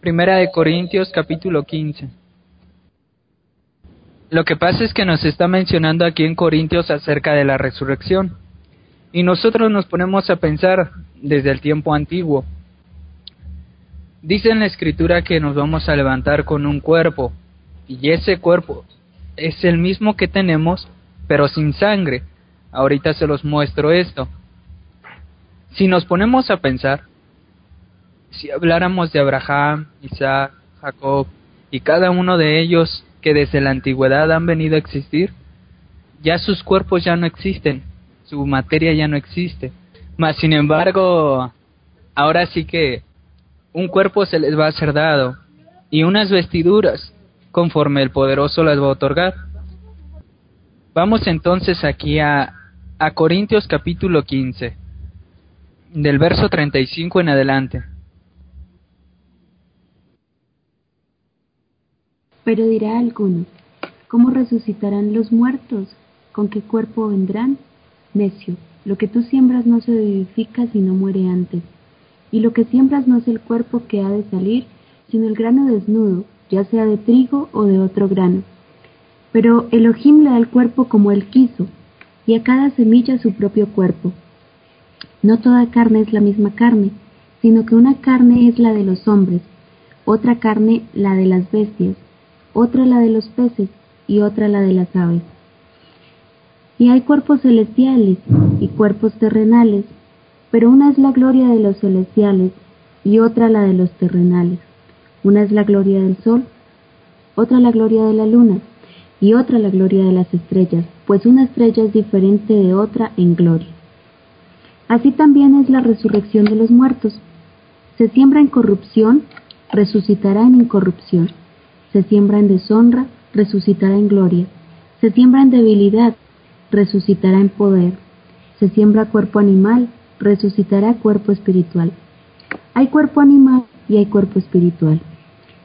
Primera de Corintios capítulo 15. Lo que pasa es que nos está mencionando aquí en Corintios acerca de la resurrección. Y nosotros nos ponemos a pensar desde el tiempo antiguo. Dice en la escritura que nos vamos a levantar con un cuerpo. Y ese cuerpo es el mismo que tenemos, pero sin sangre. Ahorita se los muestro esto. Si nos ponemos a pensar, si habláramos de Abraham, Isaac, Jacob y cada uno de ellos que desde la antigüedad han venido a existir, ya sus cuerpos ya no existen, su materia ya no existe. Mas sin embargo, ahora sí que un cuerpo se les va a ser dado y unas vestiduras conforme el poderoso las va a otorgar. Vamos entonces aquí a, a Corintios capítulo 15, del verso 35 en adelante. Pero dirá alguno, ¿cómo resucitarán los muertos? ¿Con qué cuerpo vendrán? Necio, lo que tú siembras no se vivifica si no muere antes. Y lo que siembras no es el cuerpo que ha de salir, sino el grano desnudo, ya sea de trigo o de otro grano. Pero Elohim le da el cuerpo como él quiso, y a cada semilla su propio cuerpo. No toda carne es la misma carne, sino que una carne es la de los hombres, otra carne la de las bestias, otra la de los peces y otra la de las aves. Y hay cuerpos celestiales y cuerpos terrenales, pero una es la gloria de los celestiales y otra la de los terrenales. Una es la gloria del sol, otra la gloria de la luna y otra la gloria de las estrellas, pues una estrella es diferente de otra en gloria. Así también es la resurrección de los muertos. Se siembra en corrupción, resucitará en incorrupción se siembra en deshonra, resucitará en gloria. Se siembra en debilidad, resucitará en poder. Se siembra cuerpo animal, resucitará cuerpo espiritual. Hay cuerpo animal y hay cuerpo espiritual.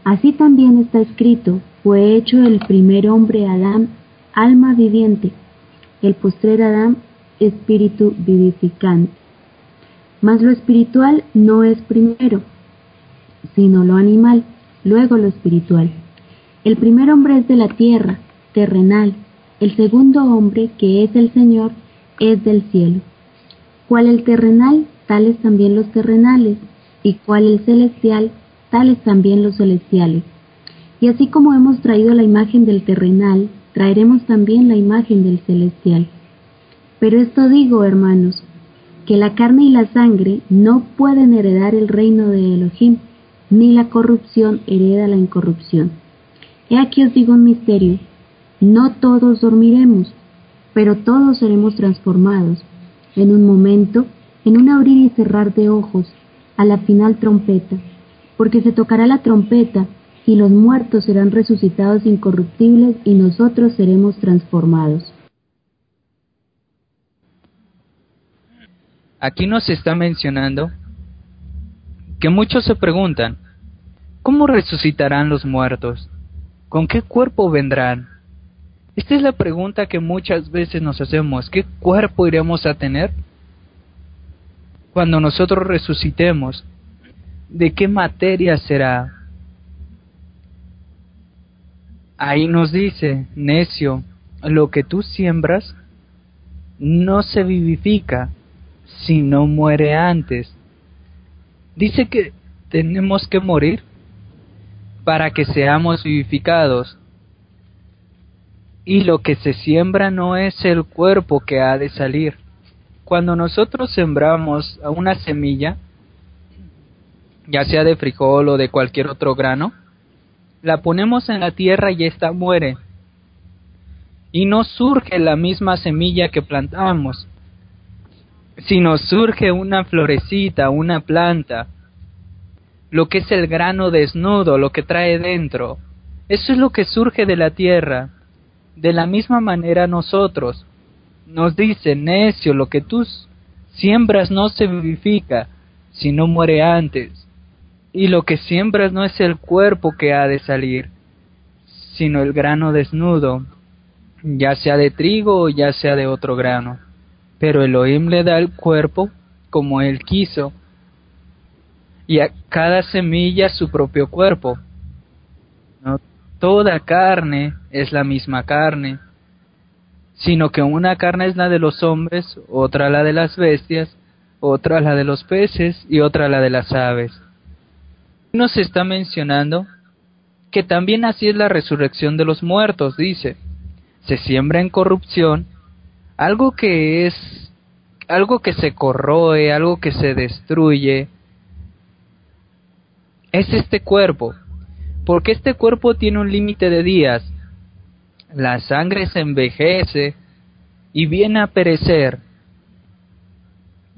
Así también está escrito, fue hecho el primer hombre Adán, alma viviente, el postrer Adán, espíritu vivificante. Mas lo espiritual no es primero, sino lo animal, luego lo espiritual. El primer hombre es de la tierra, terrenal, el segundo hombre, que es el Señor, es del cielo. Cual el terrenal, tales también los terrenales, y cual el celestial, tales también los celestiales. Y así como hemos traído la imagen del terrenal, traeremos también la imagen del celestial. Pero esto digo, hermanos, que la carne y la sangre no pueden heredar el reino de Elohim, ni la corrupción hereda la incorrupción. He aquí os digo un misterio, no todos dormiremos, pero todos seremos transformados, en un momento, en un abrir y cerrar de ojos, a la final trompeta, porque se tocará la trompeta, y los muertos serán resucitados incorruptibles y nosotros seremos transformados. Aquí nos está mencionando que muchos se preguntan, ¿cómo resucitarán los muertos? ¿Con qué cuerpo vendrán? Esta es la pregunta que muchas veces nos hacemos. ¿Qué cuerpo iremos a tener cuando nosotros resucitemos? ¿De qué materia será? Ahí nos dice, necio, lo que tú siembras no se vivifica si no muere antes. Dice que tenemos que morir para que seamos vivificados. Y lo que se siembra no es el cuerpo que ha de salir. Cuando nosotros sembramos una semilla, ya sea de frijol o de cualquier otro grano, la ponemos en la tierra y ésta muere. Y no surge la misma semilla que plantamos, sino surge una florecita, una planta, lo que es el grano desnudo, lo que trae dentro. Eso es lo que surge de la tierra. De la misma manera nosotros. Nos dice, necio, lo que tú siembras no se vivifica, sino muere antes. Y lo que siembras no es el cuerpo que ha de salir, sino el grano desnudo, ya sea de trigo o ya sea de otro grano. Pero Elohim le da el cuerpo como él quiso, y a cada semilla su propio cuerpo. No toda carne es la misma carne, sino que una carne es la de los hombres, otra la de las bestias, otra la de los peces y otra la de las aves. Nos está mencionando que también así es la resurrección de los muertos, dice. Se siembra en corrupción, algo que es algo que se corroe, algo que se destruye, es este cuerpo, porque este cuerpo tiene un límite de días. La sangre se envejece y viene a perecer.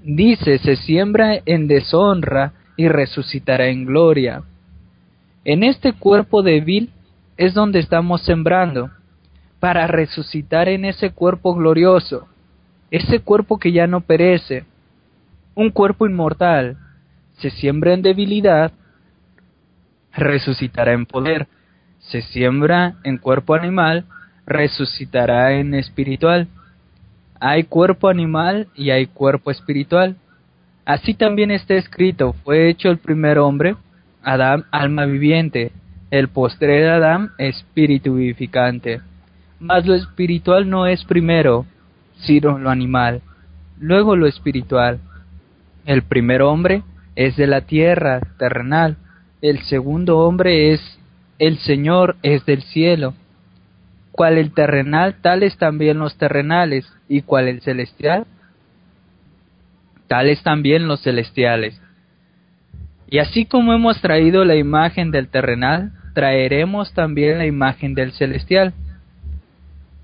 Dice, se siembra en deshonra y resucitará en gloria. En este cuerpo débil es donde estamos sembrando, para resucitar en ese cuerpo glorioso, ese cuerpo que ya no perece, un cuerpo inmortal. Se siembra en debilidad resucitará en poder. Se siembra en cuerpo animal, resucitará en espiritual. Hay cuerpo animal y hay cuerpo espiritual. Así también está escrito, fue hecho el primer hombre, Adán, alma viviente, el postrer Adán, espíritu vivificante. Mas lo espiritual no es primero, sino lo animal, luego lo espiritual. El primer hombre es de la tierra, terrenal, el segundo hombre es el Señor es del cielo. Cual el terrenal, tales también los terrenales, y cual el celestial, tales también los celestiales. Y así como hemos traído la imagen del terrenal, traeremos también la imagen del celestial.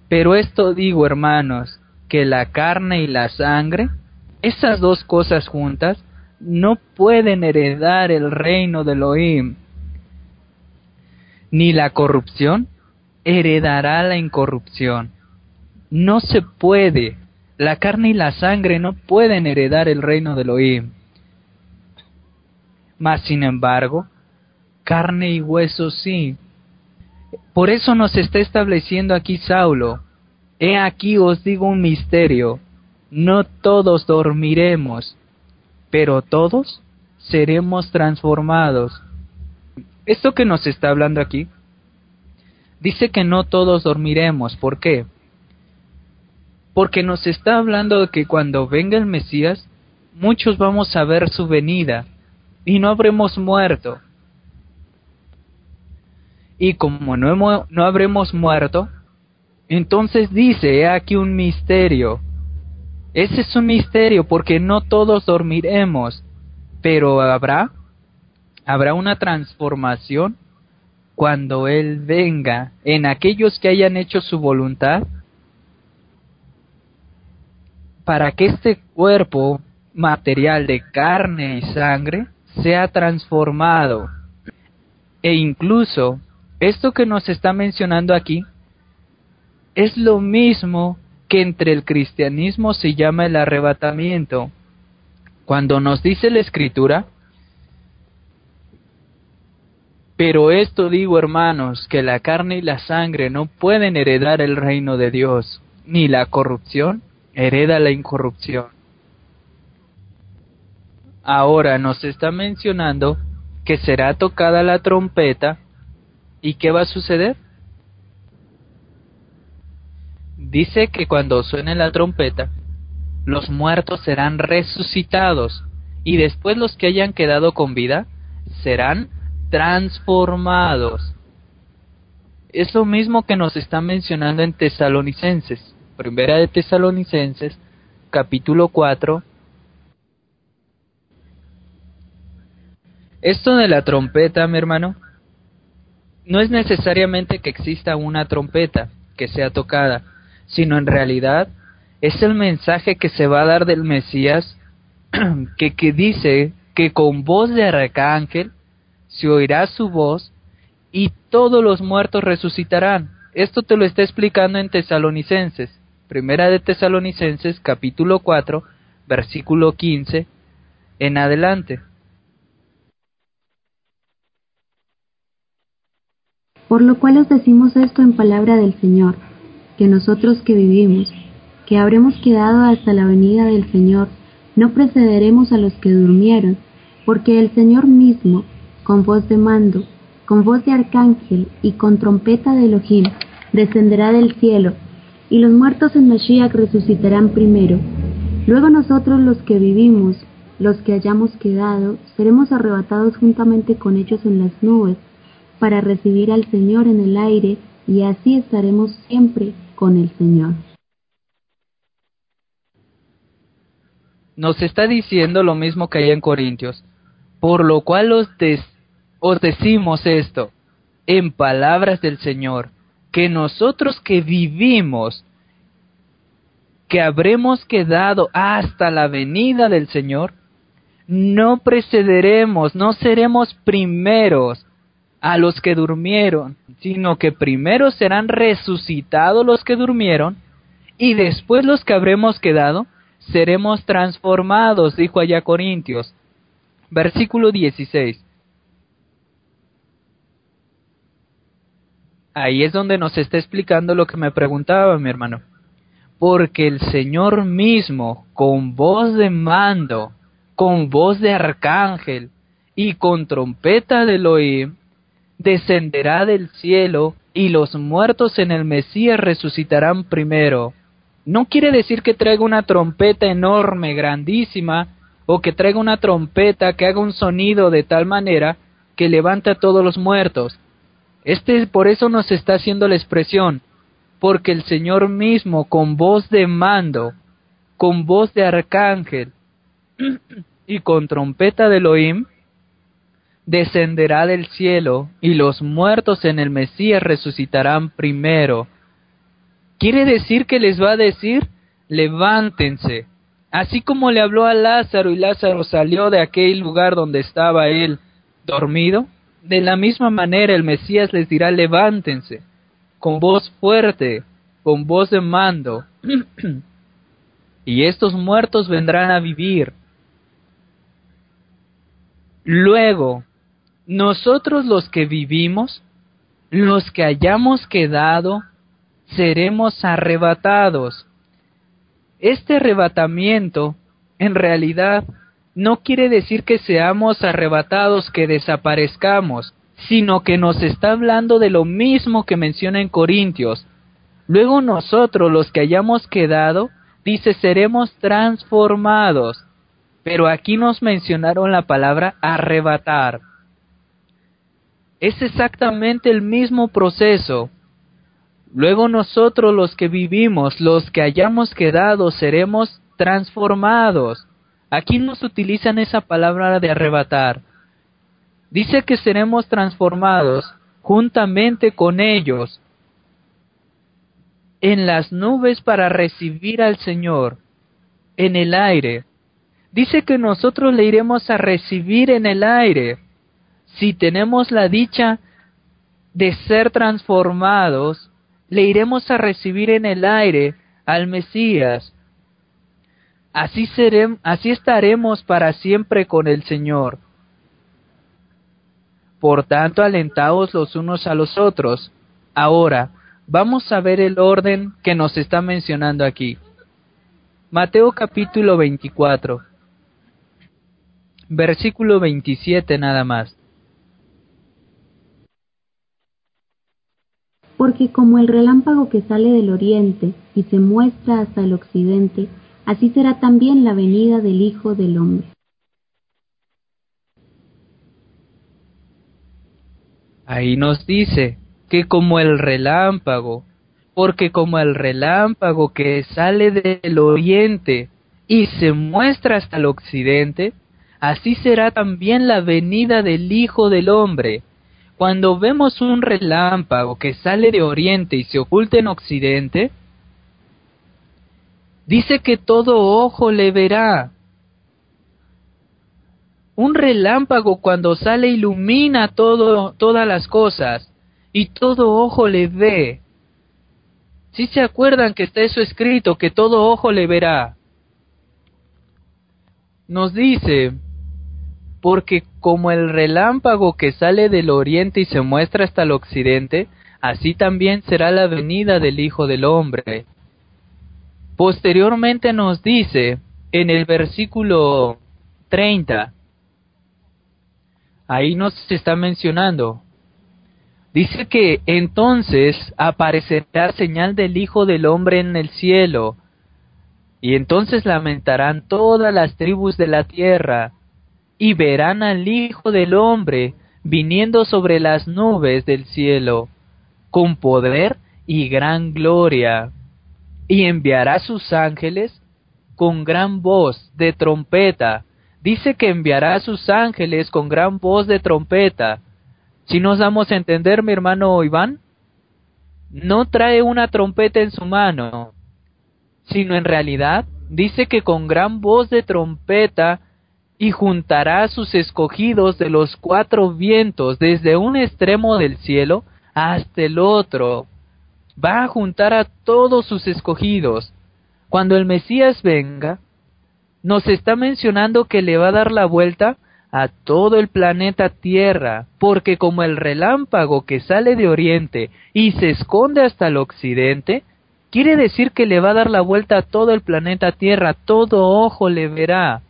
Pero esto digo, hermanos, que la carne y la sangre, esas dos cosas juntas, no pueden heredar el reino de Elohim. Ni la corrupción heredará la incorrupción. No se puede. La carne y la sangre no pueden heredar el reino de Elohim. Mas, sin embargo, carne y hueso sí. Por eso nos está estableciendo aquí Saulo. He aquí os digo un misterio. No todos dormiremos, pero todos seremos transformados. Esto que nos está hablando aquí, dice que no todos dormiremos. ¿Por qué? Porque nos está hablando de que cuando venga el Mesías, muchos vamos a ver su venida y no habremos muerto. Y como no, no habremos muerto, entonces dice, he aquí un misterio, ese es un misterio porque no todos dormiremos, pero habrá habrá una transformación cuando él venga en aquellos que hayan hecho su voluntad para que este cuerpo material de carne y sangre sea transformado. E incluso esto que nos está mencionando aquí es lo mismo que entre el cristianismo se llama el arrebatamiento. Cuando nos dice la escritura, pero esto digo hermanos, que la carne y la sangre no pueden heredar el reino de Dios, ni la corrupción hereda la incorrupción. Ahora nos está mencionando que será tocada la trompeta y ¿qué va a suceder? Dice que cuando suene la trompeta, los muertos serán resucitados y después los que hayan quedado con vida serán transformados. Es lo mismo que nos está mencionando en Tesalonicenses, primera de Tesalonicenses, capítulo 4. Esto de la trompeta, mi hermano, no es necesariamente que exista una trompeta que sea tocada, sino en realidad es el mensaje que se va a dar del Mesías que, que dice que con voz de arcángel se oirá su voz y todos los muertos resucitarán. Esto te lo está explicando en Tesalonicenses, primera de Tesalonicenses capítulo 4, versículo 15 en adelante. Por lo cual os decimos esto en palabra del Señor que nosotros que vivimos, que habremos quedado hasta la venida del Señor, no precederemos a los que durmieron, porque el Señor mismo, con voz de mando, con voz de arcángel y con trompeta de Elohim, descenderá del cielo, y los muertos en Mashiach resucitarán primero. Luego nosotros los que vivimos, los que hayamos quedado, seremos arrebatados juntamente con ellos en las nubes, para recibir al Señor en el aire, y así estaremos siempre con el Señor. Nos está diciendo lo mismo que hay en Corintios, por lo cual os, os decimos esto, en palabras del Señor, que nosotros que vivimos, que habremos quedado hasta la venida del Señor, no precederemos, no seremos primeros a los que durmieron, sino que primero serán resucitados los que durmieron, y después los que habremos quedado, seremos transformados, dijo allá Corintios. Versículo 16. Ahí es donde nos está explicando lo que me preguntaba mi hermano. Porque el Señor mismo, con voz de mando, con voz de arcángel y con trompeta de Elohim, descenderá del cielo y los muertos en el Mesías resucitarán primero. No quiere decir que traiga una trompeta enorme, grandísima, o que traiga una trompeta que haga un sonido de tal manera que levante a todos los muertos. Este por eso nos está haciendo la expresión, porque el Señor mismo con voz de mando, con voz de arcángel y con trompeta de Elohim, descenderá del cielo y los muertos en el Mesías resucitarán primero. Quiere decir que les va a decir, levántense. Así como le habló a Lázaro y Lázaro salió de aquel lugar donde estaba él dormido, de la misma manera el Mesías les dirá, levántense, con voz fuerte, con voz de mando, y estos muertos vendrán a vivir Luego, nosotros los que vivimos, los que hayamos quedado, seremos arrebatados. Este arrebatamiento, en realidad, no quiere decir que seamos arrebatados, que desaparezcamos, sino que nos está hablando de lo mismo que menciona en Corintios. Luego nosotros, los que hayamos quedado, dice, seremos transformados. Pero aquí nos mencionaron la palabra arrebatar. Es exactamente el mismo proceso. Luego nosotros los que vivimos, los que hayamos quedado, seremos transformados. Aquí nos utilizan esa palabra de arrebatar. Dice que seremos transformados juntamente con ellos en las nubes para recibir al Señor, en el aire dice que nosotros le iremos a recibir en el aire si tenemos la dicha de ser transformados, le iremos a recibir en el aire al Mesías. Así, seremos, así estaremos para siempre con el Señor. Por tanto, alentaos los unos a los otros. Ahora, vamos a ver el orden que nos está mencionando aquí. Mateo capítulo 24 versículo 27 nada más. Porque como el relámpago que sale del oriente y se muestra hasta el occidente, así será también la venida del Hijo del Hombre. Ahí nos dice que como el relámpago, porque como el relámpago que sale del oriente y se muestra hasta el occidente, así será también la venida del Hijo del Hombre. Cuando vemos un relámpago que sale de oriente y se oculta en occidente, dice que todo ojo le verá. Un relámpago cuando sale ilumina todo, todas las cosas y todo ojo le ve. Si se acuerdan que está eso escrito, que todo ojo le verá. Nos dice porque como el relámpago que sale del oriente y se muestra hasta el occidente, así también será la venida del Hijo del Hombre. Posteriormente nos dice en el versículo 30, ahí nos está mencionando. Dice que entonces aparecerá señal del Hijo del Hombre en el cielo, y entonces lamentarán todas las tribus de la tierra, y verán al Hijo del Hombre viniendo sobre las nubes del cielo, con poder y gran gloria, y enviará sus ángeles con gran voz de trompeta. Dice que enviará a sus ángeles con gran voz de trompeta. Si nos damos a entender, mi hermano Iván, no trae una trompeta en su mano, sino en realidad dice que con gran voz de trompeta y juntará a sus escogidos de los cuatro vientos desde un extremo del cielo hasta el otro. Va a juntar a todos sus escogidos. Cuando el Mesías venga, nos está mencionando que le va a dar la vuelta a todo el planeta Tierra, porque como el relámpago que sale de oriente y se esconde hasta el occidente, quiere decir que le va a dar la vuelta a todo el planeta Tierra, todo ojo le verá.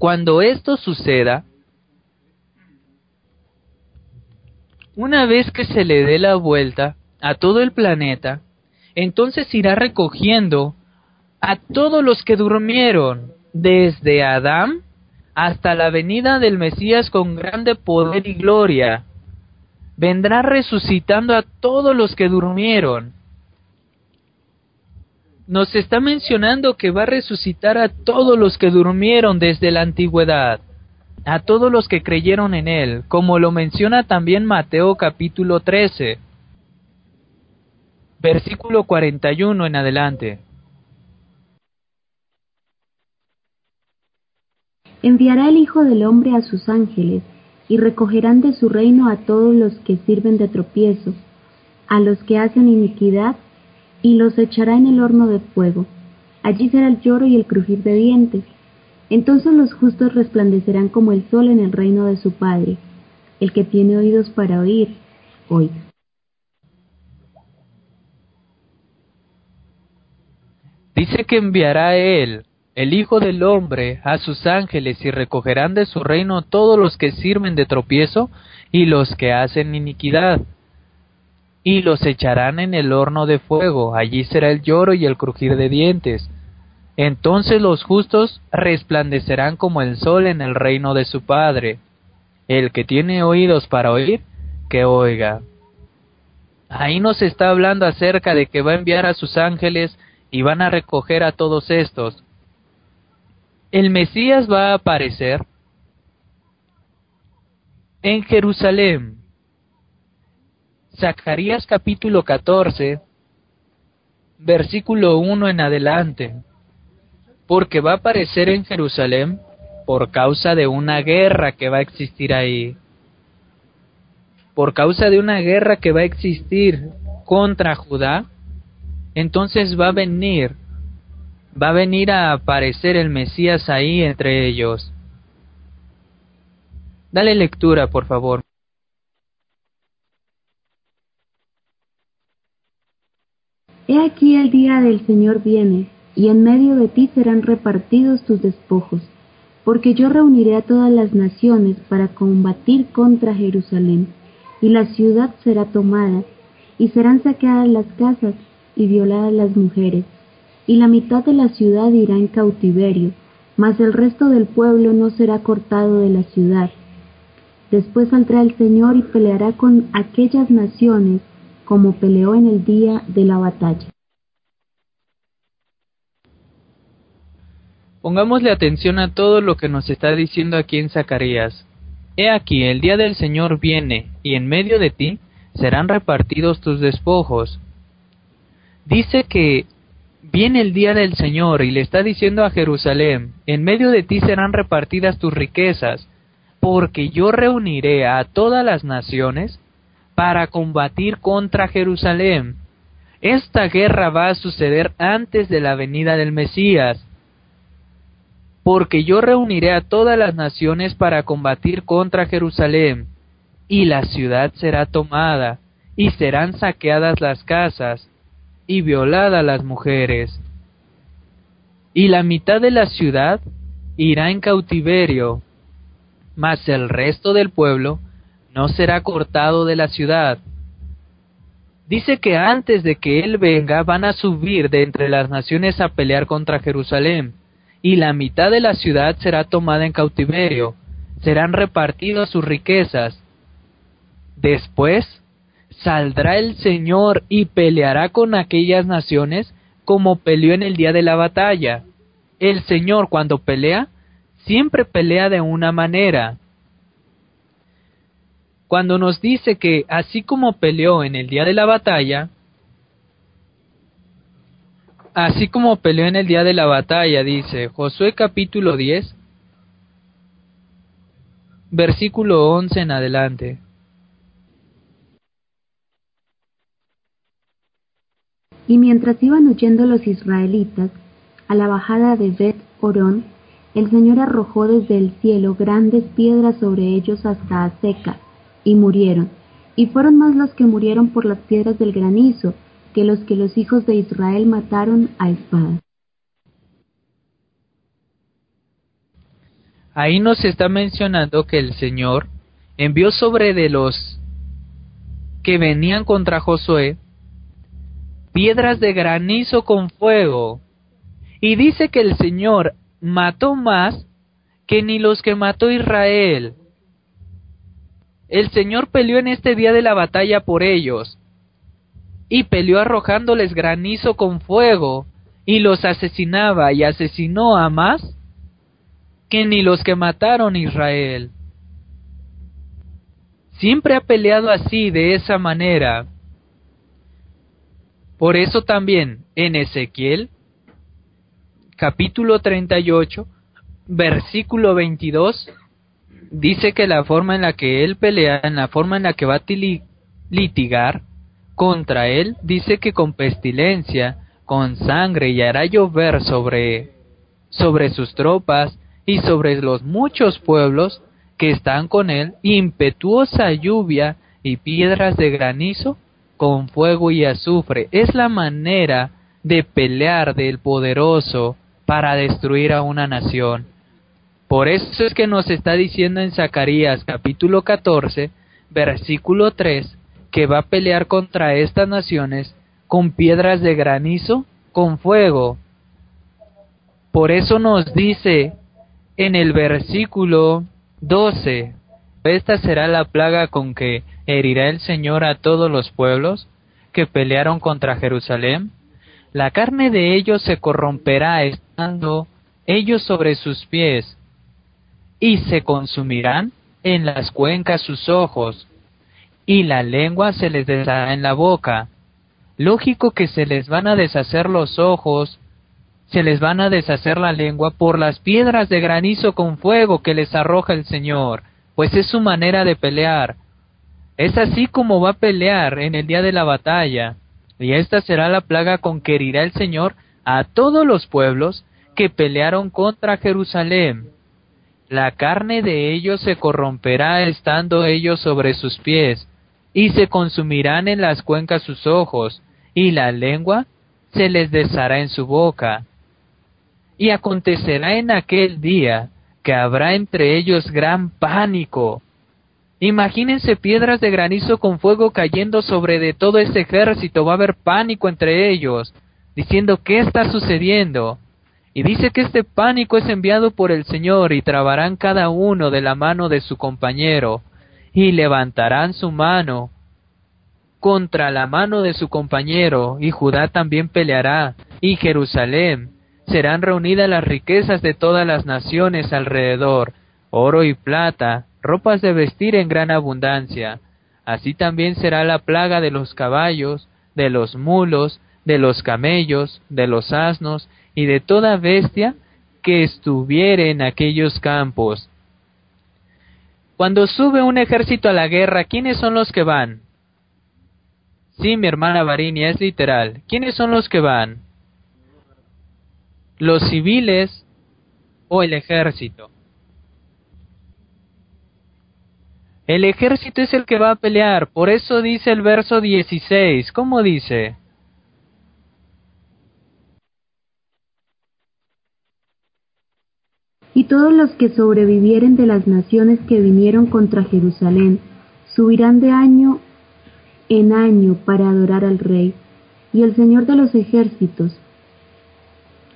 Cuando esto suceda, una vez que se le dé la vuelta a todo el planeta, entonces irá recogiendo a todos los que durmieron, desde Adán hasta la venida del Mesías con grande poder y gloria. Vendrá resucitando a todos los que durmieron. Nos está mencionando que va a resucitar a todos los que durmieron desde la antigüedad, a todos los que creyeron en Él, como lo menciona también Mateo capítulo 13 versículo 41 en adelante. Enviará el Hijo del Hombre a sus ángeles, y recogerán de su reino a todos los que sirven de tropiezo, a los que hacen iniquidad, y los echará en el horno de fuego. Allí será el lloro y el crujir de dientes. Entonces los justos resplandecerán como el sol en el reino de su Padre. El que tiene oídos para oír, oiga. Dice que enviará él, el Hijo del Hombre, a sus ángeles y recogerán de su reino todos los que sirven de tropiezo y los que hacen iniquidad. Y los echarán en el horno de fuego, allí será el lloro y el crujir de dientes. Entonces los justos resplandecerán como el sol en el reino de su Padre. El que tiene oídos para oír, que oiga. Ahí nos está hablando acerca de que va a enviar a sus ángeles y van a recoger a todos estos. El Mesías va a aparecer en Jerusalén. Zacarías capítulo 14, versículo 1 en adelante. Porque va a aparecer en Jerusalén por causa de una guerra que va a existir ahí. Por causa de una guerra que va a existir contra Judá entonces va a venir, va a venir a aparecer el Mesías ahí entre ellos. Dale lectura, por favor. He aquí el día del Señor viene, y en medio de ti serán repartidos tus despojos, porque yo reuniré a todas las naciones para combatir contra Jerusalén, y la ciudad será tomada, y serán saqueadas las casas, y violadas las mujeres, y la mitad de la ciudad irá en cautiverio, mas el resto del pueblo no será cortado de la ciudad. Después saldrá el Señor y peleará con aquellas naciones como peleó en el día de la batalla. Pongámosle atención a todo lo que nos está diciendo aquí en Zacarías. He aquí, el día del Señor viene, y en medio de ti serán repartidos tus despojos, dice que viene el día del Señor y le está diciendo a Jerusalén, en medio de ti serán repartidas tus riquezas, porque yo reuniré a todas las naciones para combatir contra Jerusalén. Esta guerra va a suceder antes de la venida del Mesías, porque yo reuniré a todas las naciones para combatir contra Jerusalén, y la ciudad será tomada, y serán saqueadas las casas, y violada a las mujeres. Y la mitad de la ciudad irá en cautiverio, mas el resto del pueblo no será cortado de la ciudad. Dice que antes de que él venga van a subir de entre las naciones a pelear contra Jerusalén, y la mitad de la ciudad será tomada en cautiverio, serán repartidas sus riquezas. Después saldrá el Señor y peleará con aquellas naciones como peleó en el día de la batalla. El Señor cuando pelea, siempre pelea de una manera. Cuando nos dice que así como peleó en el día de la batalla, así como peleó en el día de la batalla, dice Josué capítulo 10, versículo 11 en adelante. Y mientras iban huyendo los israelitas a la bajada de Bet Orón, el Señor arrojó desde el cielo grandes piedras sobre ellos hasta Aseca, y murieron. Y fueron más los que murieron por las piedras del granizo que los que los hijos de Israel mataron a espada. Ahí nos está mencionando que el Señor envió sobre de los que venían contra Josué piedras de granizo con fuego. Y dice que el Señor mató más que ni los que mató Israel. El Señor peleó en este día de la batalla por ellos, y peleó arrojándoles granizo con fuego, y los asesinaba y asesinó a más que ni los que mataron Israel. Siempre ha peleado así, de esa manera. Por eso también en Ezequiel, capítulo 38, versículo 22, dice que la forma en la que él pelea, en la forma en la que va a litigar contra él, dice que con pestilencia, con sangre y hará llover sobre, sobre sus tropas y sobre los muchos pueblos que están con él, impetuosa lluvia y piedras de granizo con fuego y azufre. Es la manera de pelear del poderoso para destruir a una nación. Por eso es que nos está diciendo en Zacarías capítulo 14, versículo 3, que va a pelear contra estas naciones con piedras de granizo, con fuego. Por eso nos dice en el versículo 12, esta será la plaga con que herirá el Señor a todos los pueblos que pelearon contra Jerusalén. La carne de ellos se corromperá estando ellos sobre sus pies, y se consumirán en las cuencas sus ojos, y la lengua se les deshará en la boca. Lógico que se les van a deshacer los ojos, se les van a deshacer la lengua por las piedras de granizo con fuego que les arroja el Señor, pues es su manera de pelear. Es así como va a pelear en el día de la batalla, y esta será la plaga con que herirá el Señor a todos los pueblos que pelearon contra Jerusalén. La carne de ellos se corromperá estando ellos sobre sus pies, y se consumirán en las cuencas sus ojos, y la lengua se les deshará en su boca. Y acontecerá en aquel día que habrá entre ellos gran pánico, Imagínense piedras de granizo con fuego cayendo sobre de todo ese ejército, va a haber pánico entre ellos, diciendo ¿qué está sucediendo? Y dice que este pánico es enviado por el Señor y trabarán cada uno de la mano de su compañero y levantarán su mano contra la mano de su compañero y Judá también peleará y Jerusalén serán reunidas las riquezas de todas las naciones alrededor, oro y plata, ropas de vestir en gran abundancia. Así también será la plaga de los caballos, de los mulos, de los camellos, de los asnos y de toda bestia que estuviere en aquellos campos. Cuando sube un ejército a la guerra, ¿quiénes son los que van? Sí, mi hermana Varinia, es literal. ¿Quiénes son los que van? Los civiles o el ejército. El ejército es el que va a pelear, por eso dice el verso 16. ¿Cómo dice? Y todos los que sobrevivieren de las naciones que vinieron contra Jerusalén subirán de año en año para adorar al Rey y el Señor de los ejércitos,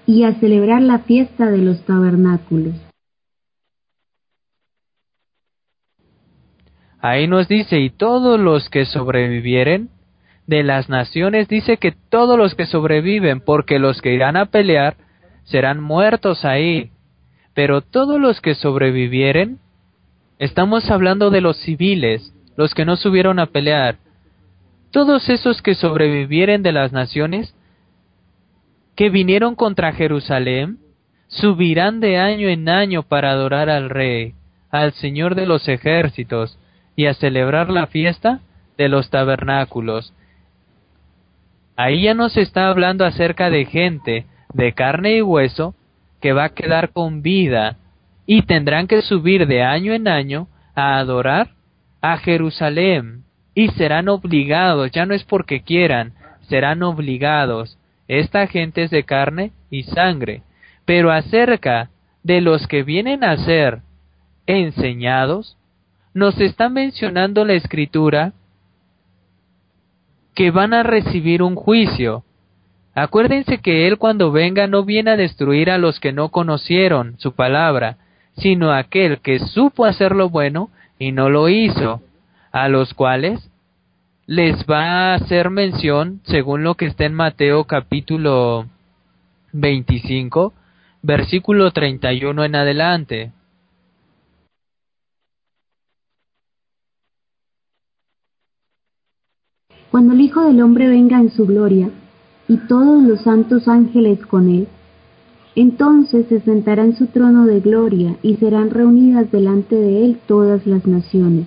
y a celebrar la fiesta de los tabernáculos. Ahí nos dice, y todos los que sobrevivieren de las naciones, dice que todos los que sobreviven, porque los que irán a pelear serán muertos ahí. Pero todos los que sobrevivieren, estamos hablando de los civiles, los que no subieron a pelear. Todos esos que sobrevivieren de las naciones, que vinieron contra Jerusalén, subirán de año en año para adorar al Rey, al Señor de los ejércitos, y a celebrar la fiesta de los tabernáculos. Ahí ya nos está hablando acerca de gente de carne y hueso que va a quedar con vida y tendrán que subir de año en año a adorar a Jerusalén y serán obligados, ya no es porque quieran, serán obligados. Esta gente es de carne y sangre, pero acerca de los que vienen a ser enseñados, nos está mencionando la escritura que van a recibir un juicio. Acuérdense que Él cuando venga no viene a destruir a los que no conocieron su palabra, sino a aquel que supo hacer lo bueno y no lo hizo, a los cuales les va a hacer mención, según lo que está en Mateo capítulo 25, versículo 31 en adelante. Cuando el Hijo del Hombre venga en su gloria, y todos los santos ángeles con él, entonces se sentará en su trono de gloria, y serán reunidas delante de él todas las naciones.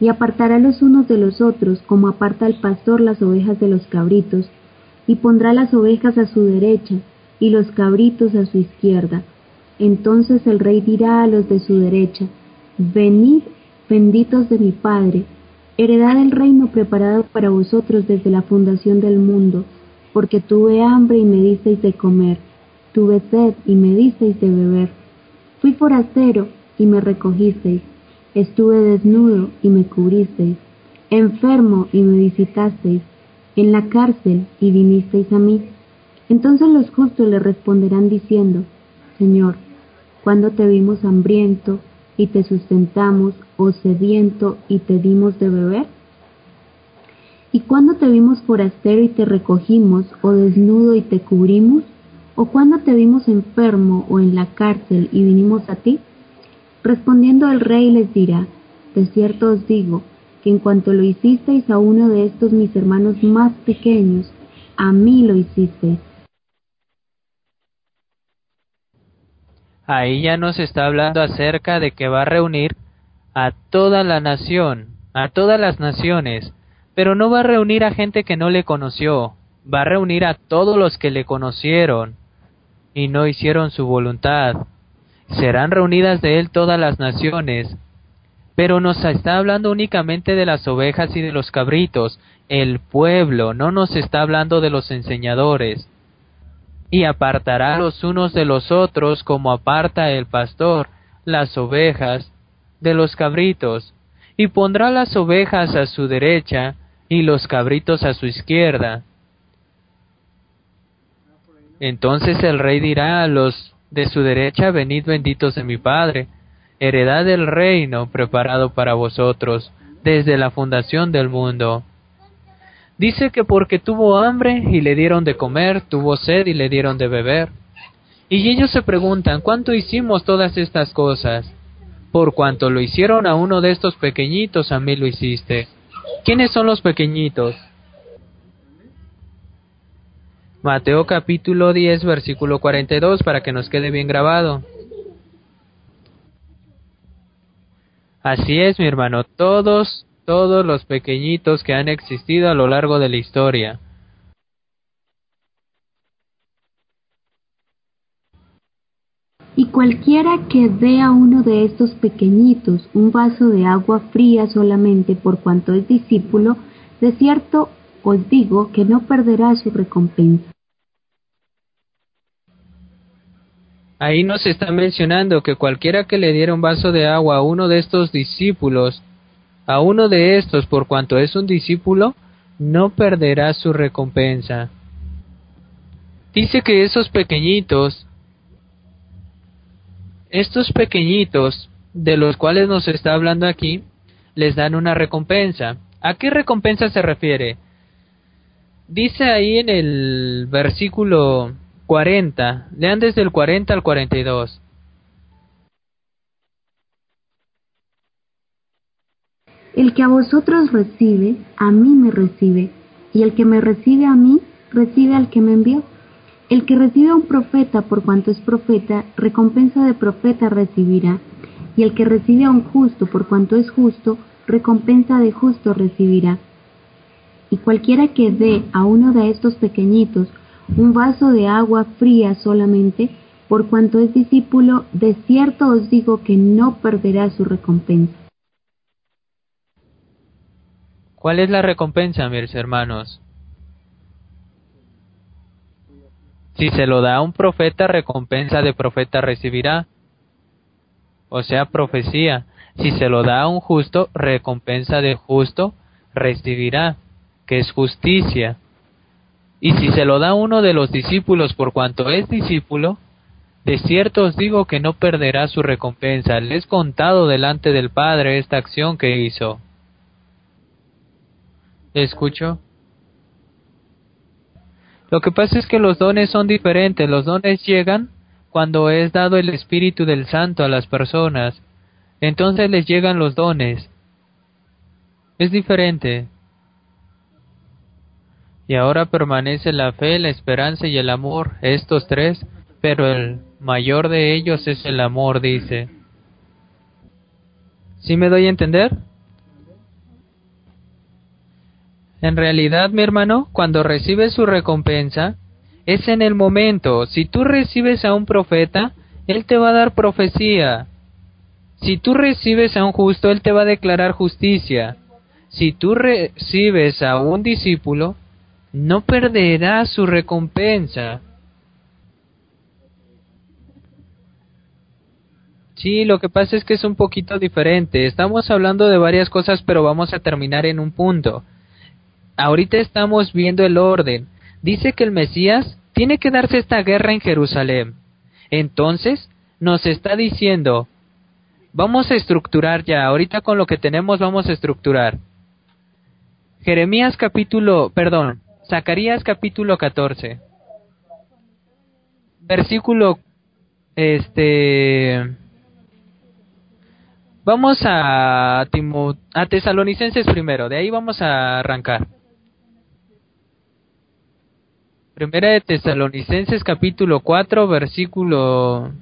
Y apartará los unos de los otros, como aparta el pastor las ovejas de los cabritos, y pondrá las ovejas a su derecha, y los cabritos a su izquierda. Entonces el rey dirá a los de su derecha, Venid, benditos de mi Padre, heredad el reino preparado para vosotros desde la fundación del mundo, porque tuve hambre y me disteis de comer, tuve sed y me disteis de beber, fui forastero y me recogisteis, estuve desnudo y me cubristeis, enfermo y me visitasteis, en la cárcel y vinisteis a mí. Entonces los justos le responderán diciendo, Señor, cuando te vimos hambriento y te sustentamos, o sediento y te dimos de beber? ¿Y cuando te vimos forastero y te recogimos, o desnudo y te cubrimos? ¿O cuando te vimos enfermo o en la cárcel y vinimos a ti? Respondiendo el rey les dirá, de cierto os digo, que en cuanto lo hicisteis a uno de estos mis hermanos más pequeños, a mí lo hicisteis. Ahí ya nos está hablando acerca de que va a reunir a toda la nación, a todas las naciones, pero no va a reunir a gente que no le conoció, va a reunir a todos los que le conocieron y no hicieron su voluntad. Serán reunidas de él todas las naciones, pero nos está hablando únicamente de las ovejas y de los cabritos, el pueblo, no nos está hablando de los enseñadores. Y apartará los unos de los otros como aparta el pastor las ovejas de los cabritos, y pondrá las ovejas a su derecha y los cabritos a su izquierda. Entonces el rey dirá a los de su derecha, venid benditos de mi Padre, heredad del reino preparado para vosotros desde la fundación del mundo Dice que porque tuvo hambre y le dieron de comer, tuvo sed y le dieron de beber. Y ellos se preguntan, ¿cuánto hicimos todas estas cosas? Por cuanto lo hicieron a uno de estos pequeñitos, a mí lo hiciste. ¿Quiénes son los pequeñitos? Mateo capítulo 10, versículo 42, para que nos quede bien grabado. Así es, mi hermano, todos todos los pequeñitos que han existido a lo largo de la historia. Y cualquiera que dé a uno de estos pequeñitos un vaso de agua fría solamente por cuanto es discípulo, de cierto os digo que no perderá su recompensa. Ahí nos está mencionando que cualquiera que le diera un vaso de agua a uno de estos discípulos, a uno de estos por cuanto es un discípulo, no perderá su recompensa. Dice que esos pequeñitos, estos pequeñitos de los cuales nos está hablando aquí, les dan una recompensa. ¿A qué recompensa se refiere? Dice ahí en el versículo 40, lean desde el 40 al 42. El que a vosotros recibe, a mí me recibe, y el que me recibe a mí, recibe al que me envió. El que recibe a un profeta por cuanto es profeta, recompensa de profeta recibirá, y el que recibe a un justo por cuanto es justo, recompensa de justo recibirá. Y cualquiera que dé a uno de estos pequeñitos un vaso de agua fría solamente, por cuanto es discípulo, de cierto os digo que no perderá su recompensa. ¿Cuál es la recompensa, mis hermanos? Si se lo da a un profeta, recompensa de profeta recibirá. O sea, profecía. Si se lo da a un justo, recompensa de justo recibirá, que es justicia. Y si se lo da a uno de los discípulos por cuanto es discípulo, de cierto os digo que no perderá su recompensa. Le es contado delante del Padre esta acción que hizo. ¿Escucho? Lo que pasa es que los dones son diferentes. Los dones llegan cuando es dado el Espíritu del Santo a las personas. Entonces les llegan los dones. Es diferente. Y ahora permanece la fe, la esperanza y el amor, estos tres, pero el mayor de ellos es el amor, dice. ¿Sí me doy a entender? En realidad, mi hermano, cuando recibes su recompensa, es en el momento. Si tú recibes a un profeta, él te va a dar profecía. Si tú recibes a un justo, él te va a declarar justicia. Si tú recibes a un discípulo, no perderá su recompensa. Sí, lo que pasa es que es un poquito diferente. Estamos hablando de varias cosas, pero vamos a terminar en un punto ahorita estamos viendo el orden. Dice que el Mesías tiene que darse esta guerra en Jerusalén. Entonces, nos está diciendo, vamos a estructurar ya, ahorita con lo que tenemos vamos a estructurar. Jeremías capítulo, perdón, Zacarías capítulo 14. Versículo, este, vamos a, a Tesalonicenses primero, de ahí vamos a arrancar. Primera de Tesalonicenses capítulo 4 versículo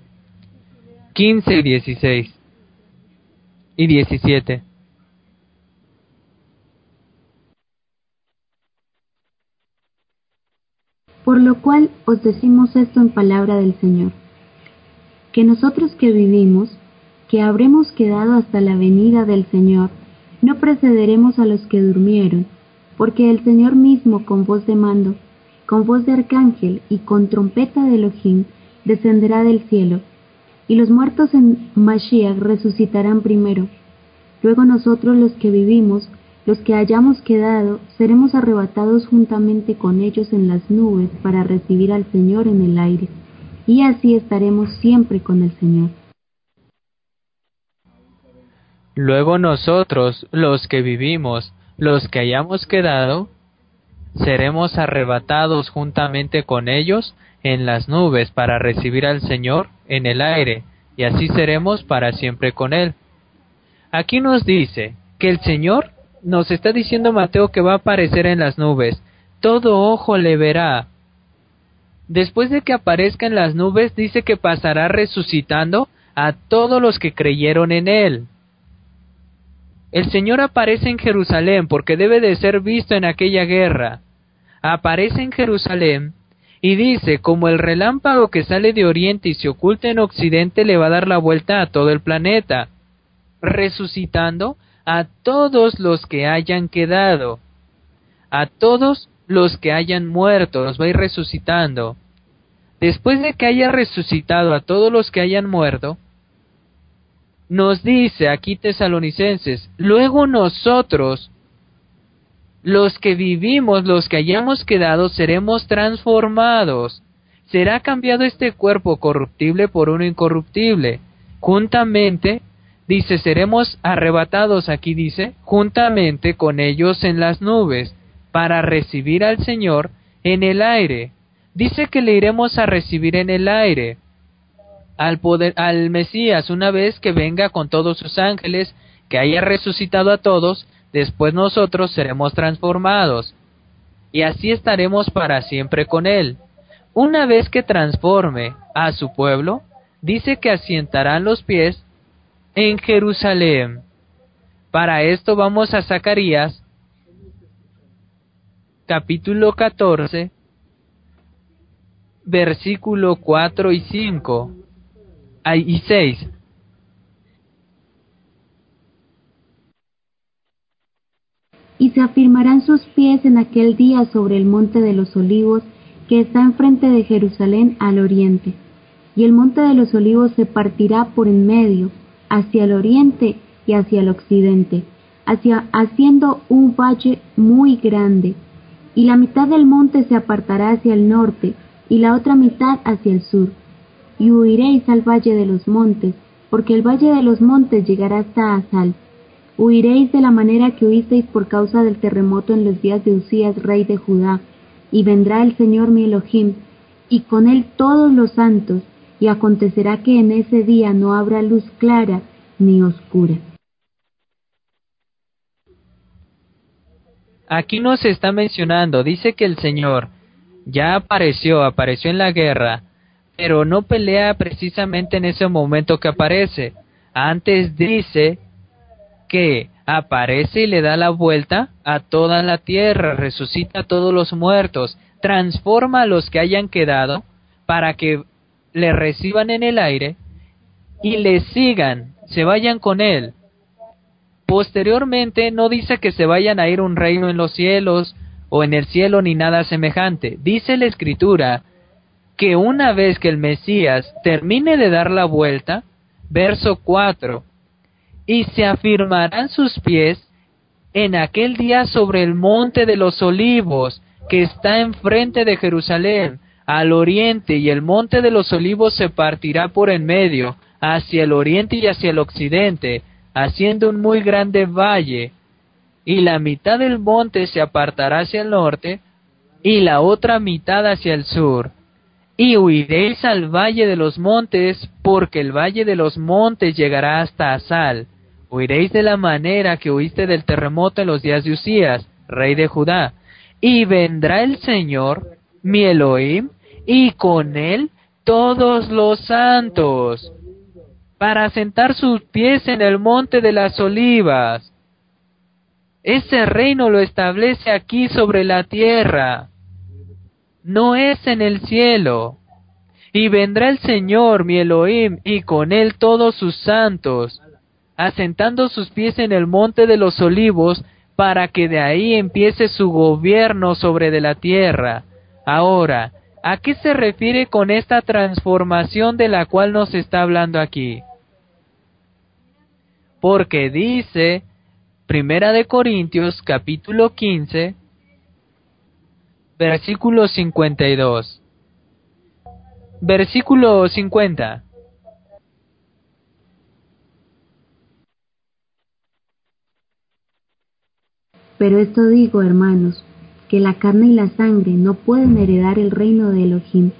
15 y 16 y 17. Por lo cual os decimos esto en palabra del Señor, que nosotros que vivimos, que habremos quedado hasta la venida del Señor, no precederemos a los que durmieron, porque el Señor mismo con voz de mando, con voz de arcángel y con trompeta de Elohim descenderá del cielo, y los muertos en Mashiach resucitarán primero. Luego nosotros los que vivimos, los que hayamos quedado, seremos arrebatados juntamente con ellos en las nubes para recibir al Señor en el aire, y así estaremos siempre con el Señor. Luego nosotros, los que vivimos, los que hayamos quedado, seremos arrebatados juntamente con ellos en las nubes para recibir al Señor en el aire, y así seremos para siempre con Él. Aquí nos dice que el Señor nos está diciendo Mateo que va a aparecer en las nubes, todo ojo le verá. Después de que aparezca en las nubes, dice que pasará resucitando a todos los que creyeron en Él. El Señor aparece en Jerusalén porque debe de ser visto en aquella guerra aparece en Jerusalén y dice, como el relámpago que sale de oriente y se oculta en occidente le va a dar la vuelta a todo el planeta, resucitando a todos los que hayan quedado, a todos los que hayan muerto, los va a ir resucitando. después de que haya resucitado a todos los que hayan muerto, nos dice aquí tesalonicenses, luego nosotros, los que vivimos, los que hayamos quedado, seremos transformados. Será cambiado este cuerpo corruptible por uno incorruptible. Juntamente, dice, seremos arrebatados, aquí dice, juntamente con ellos en las nubes, para recibir al Señor en el aire. Dice que le iremos a recibir en el aire al poder al Mesías una vez que venga con todos sus ángeles, que haya resucitado a todos, después nosotros seremos transformados y así estaremos para siempre con él. Una vez que transforme a su pueblo, dice que asientarán los pies en Jerusalén. Para esto vamos a Zacarías capítulo 14 versículo 4 y 5 y 6. Y se afirmarán sus pies en aquel día sobre el monte de los olivos que está enfrente de Jerusalén al oriente. Y el monte de los olivos se partirá por en medio, hacia el oriente y hacia el occidente, hacia, haciendo un valle muy grande. Y la mitad del monte se apartará hacia el norte, y la otra mitad hacia el sur y huiréis al valle de los montes, porque el valle de los montes llegará hasta Asal. Huiréis de la manera que huisteis por causa del terremoto en los días de Usías, rey de Judá, y vendrá el Señor mi Elohim, y con él todos los santos, y acontecerá que en ese día no habrá luz clara ni oscura. Aquí nos está mencionando, dice que el Señor ya apareció, apareció en la guerra, pero no pelea precisamente en ese momento que aparece. Antes dice que aparece y le da la vuelta a toda la tierra, resucita a todos los muertos, transforma a los que hayan quedado para que le reciban en el aire y le sigan, se vayan con él. Posteriormente no dice que se vayan a ir un reino en los cielos o en el cielo ni nada semejante. Dice la escritura que una vez que el Mesías termine de dar la vuelta, verso 4, y se afirmarán sus pies en aquel día sobre el monte de los olivos que está enfrente de Jerusalén, al oriente, y el monte de los olivos se partirá por en medio, hacia el oriente y hacia el occidente, haciendo un muy grande valle, y la mitad del monte se apartará hacia el norte, y la otra mitad hacia el sur y huiréis al valle de los montes, porque el valle de los montes llegará hasta Asal. Huiréis de la manera que huiste del terremoto en los días de Usías, rey de Judá. Y vendrá el Señor, mi Elohim, y con él todos los santos, para sentar sus pies en el monte de las olivas. Ese reino lo establece aquí sobre la tierra no es en el cielo. Y vendrá el Señor, mi Elohim, y con él todos sus santos, asentando sus pies en el monte de los olivos, para que de ahí empiece su gobierno sobre de la tierra. Ahora, ¿a qué se refiere con esta transformación de la cual nos está hablando aquí? Porque dice, Primera de Corintios capítulo 15, Versículo 52. Versículo 50. Pero esto digo, hermanos, que la carne y la sangre no pueden heredar el reino de Elohim,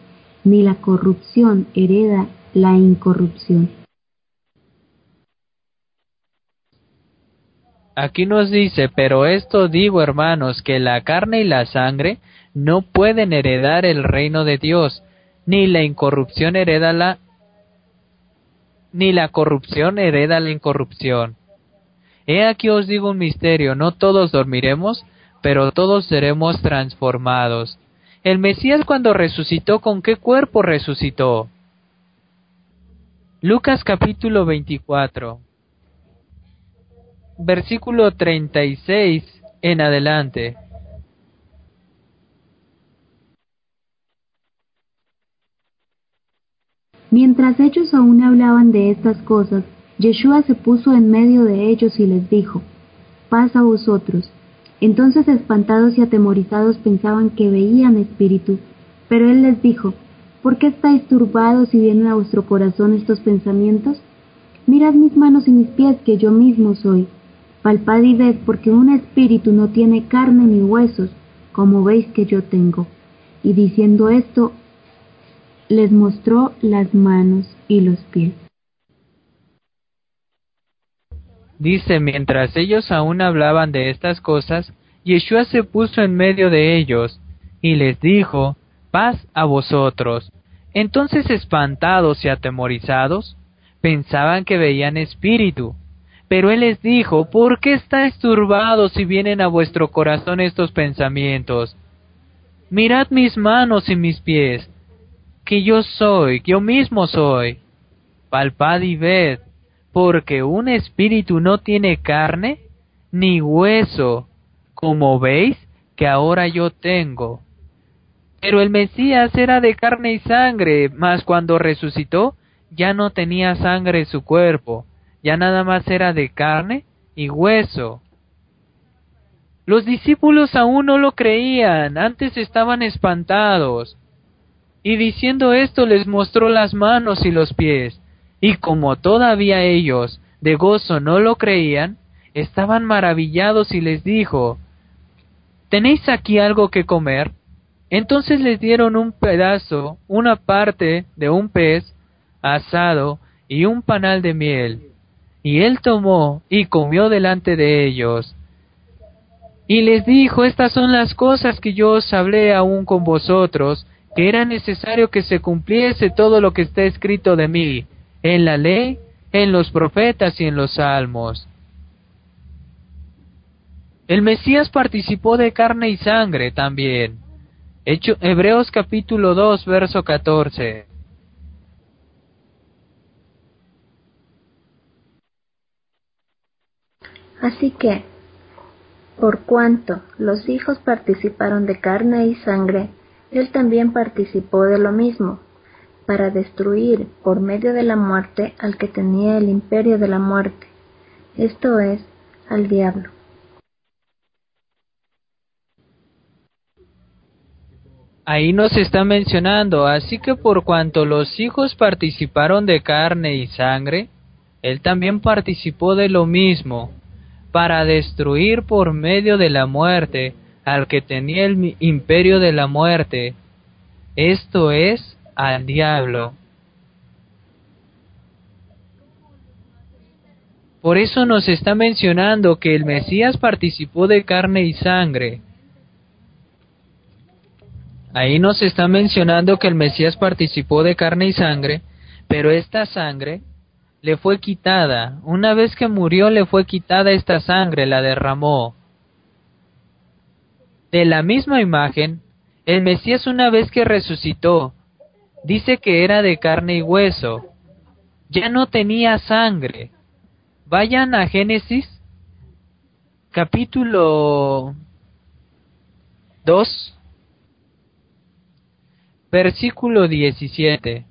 ni la corrupción hereda la incorrupción. Aquí nos dice, pero esto digo, hermanos, que la carne y la sangre no pueden heredar el reino de Dios, ni la incorrupción hereda la ni la corrupción hereda la incorrupción. He aquí os digo un misterio, no todos dormiremos, pero todos seremos transformados. El Mesías cuando resucitó, ¿con qué cuerpo resucitó? Lucas capítulo 24, versículo 36 en adelante. Mientras ellos aún hablaban de estas cosas, Yeshua se puso en medio de ellos y les dijo, Paz a vosotros. Entonces espantados y atemorizados pensaban que veían espíritu, pero él les dijo, ¿por qué estáis turbados y vienen a vuestro corazón estos pensamientos? Mirad mis manos y mis pies, que yo mismo soy. Palpad y ved, porque un espíritu no tiene carne ni huesos, como veis que yo tengo. Y diciendo esto, les mostró las manos y los pies. Dice, mientras ellos aún hablaban de estas cosas, Yeshua se puso en medio de ellos, y les dijo, paz a vosotros. Entonces espantados y atemorizados, pensaban que veían espíritu. Pero él les dijo, ¿por qué estáis turbados si vienen a vuestro corazón estos pensamientos? Mirad mis manos y mis pies, que yo soy, que yo mismo soy. Palpad y ved, porque un espíritu no tiene carne ni hueso, como veis que ahora yo tengo. Pero el Mesías era de carne y sangre, mas cuando resucitó ya no tenía sangre en su cuerpo, ya nada más era de carne y hueso. Los discípulos aún no lo creían, antes estaban espantados. Y diciendo esto les mostró las manos y los pies. Y como todavía ellos de gozo no lo creían, estaban maravillados y les dijo, ¿Tenéis aquí algo que comer? Entonces les dieron un pedazo, una parte de un pez asado y un panal de miel. Y él tomó y comió delante de ellos. Y les dijo, estas son las cosas que yo os hablé aún con vosotros, que era necesario que se cumpliese todo lo que está escrito de mí en la ley, en los profetas y en los salmos. El Mesías participó de carne y sangre también. Hebreos capítulo 2, verso 14. Así que, por cuanto los hijos participaron de carne y sangre, él también participó de lo mismo, para destruir por medio de la muerte al que tenía el imperio de la muerte, esto es, al diablo. Ahí nos está mencionando, así que por cuanto los hijos participaron de carne y sangre, él también participó de lo mismo, para destruir por medio de la muerte al que tenía el imperio de la muerte, esto es, al diablo. Por eso nos está mencionando que el Mesías participó de carne y sangre. Ahí nos está mencionando que el Mesías participó de carne y sangre, pero esta sangre le fue quitada. Una vez que murió le fue quitada esta sangre, la derramó. De la misma imagen, el Mesías una vez que resucitó, dice que era de carne y hueso, ya no tenía sangre. Vayan a Génesis capítulo 2, versículo 17.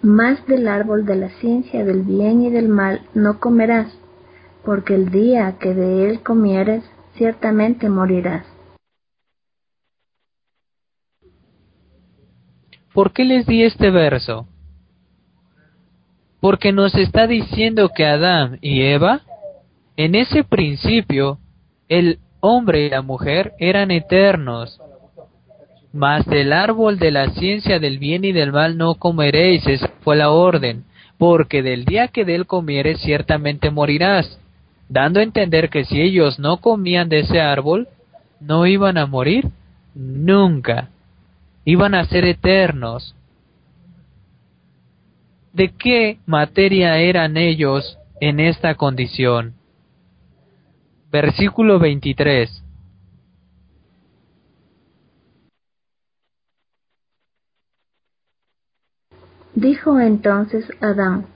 Más del árbol de la ciencia del bien y del mal no comerás, porque el día que de él comieres, ciertamente morirás. ¿Por qué les di este verso? Porque nos está diciendo que Adán y Eva, en ese principio, el hombre y la mujer eran eternos. Mas del árbol de la ciencia del bien y del mal no comeréis, esa fue la orden, porque del día que de él comieres ciertamente morirás, dando a entender que si ellos no comían de ese árbol, no iban a morir nunca iban a ser eternos. ¿De qué materia eran ellos en esta condición? Versículo 23. Dijo entonces Adán,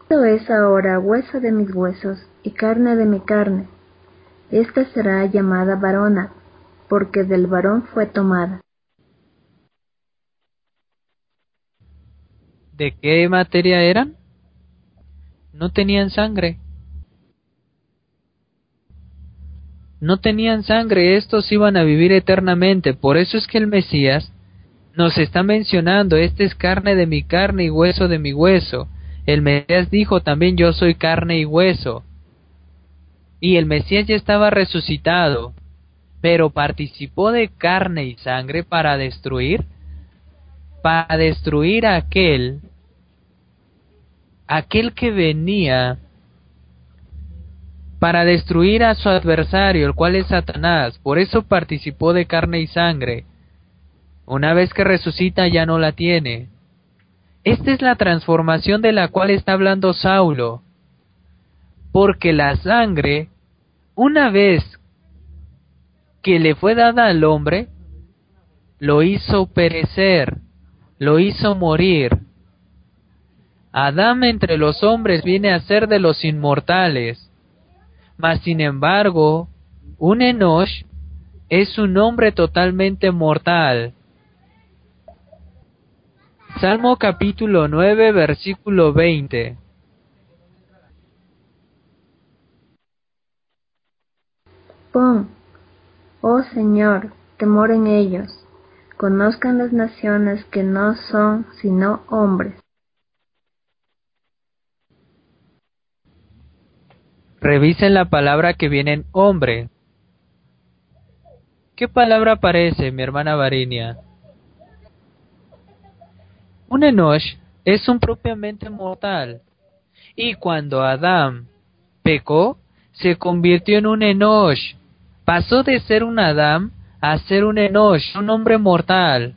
esto es ahora hueso de mis huesos y carne de mi carne. Esta será llamada varona, porque del varón fue tomada. ¿De qué materia eran? No tenían sangre. No tenían sangre, estos iban a vivir eternamente. Por eso es que el Mesías nos está mencionando, este es carne de mi carne y hueso de mi hueso. El Mesías dijo también yo soy carne y hueso. Y el Mesías ya estaba resucitado, pero participó de carne y sangre para destruir, para destruir a aquel, aquel que venía para destruir a su adversario, el cual es Satanás. Por eso participó de carne y sangre. Una vez que resucita ya no la tiene. Esta es la transformación de la cual está hablando Saulo. Porque la sangre, una vez que le fue dada al hombre, lo hizo perecer, lo hizo morir. Adán entre los hombres viene a ser de los inmortales mas sin embargo, un Enosh es un hombre totalmente mortal. Salmo capítulo 9, versículo 20. Pon, oh Señor, temor en ellos, conozcan las naciones que no son sino hombres. Revisen la palabra que viene en hombre. ¿Qué palabra aparece, mi hermana Varinia? Un Enosh es un propiamente mortal. Y cuando Adán pecó, se convirtió en un Enosh. Pasó de ser un Adán a ser un Enosh, un hombre mortal.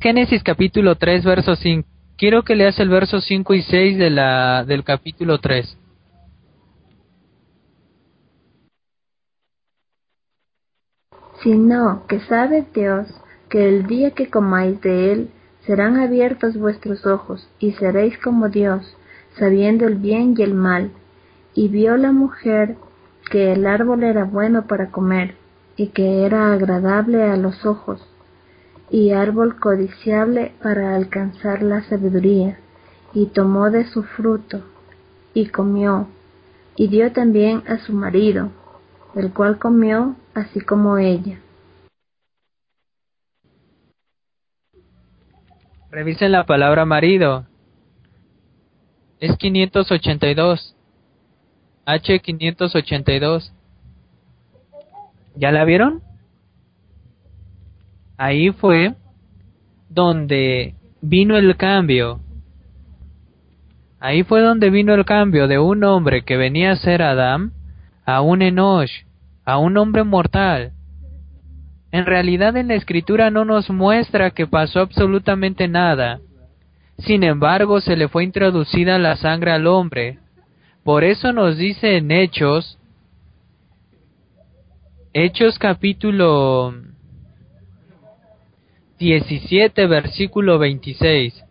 Génesis capítulo 3, verso 5. Quiero que leas el verso 5 y 6 de la, del capítulo 3. sino que sabe Dios que el día que comáis de él serán abiertos vuestros ojos y seréis como Dios, sabiendo el bien y el mal. Y vio la mujer que el árbol era bueno para comer y que era agradable a los ojos y árbol codiciable para alcanzar la sabiduría, y tomó de su fruto y comió, y dio también a su marido, el cual comió así como ella. Revisen la palabra marido. Es 582. H582. ¿Ya la vieron? Ahí fue donde vino el cambio. Ahí fue donde vino el cambio de un hombre que venía a ser Adam a un Enosh, a un hombre mortal. En realidad en la escritura no nos muestra que pasó absolutamente nada. Sin embargo, se le fue introducida la sangre al hombre. Por eso nos dice en Hechos, Hechos capítulo 17, versículo 26.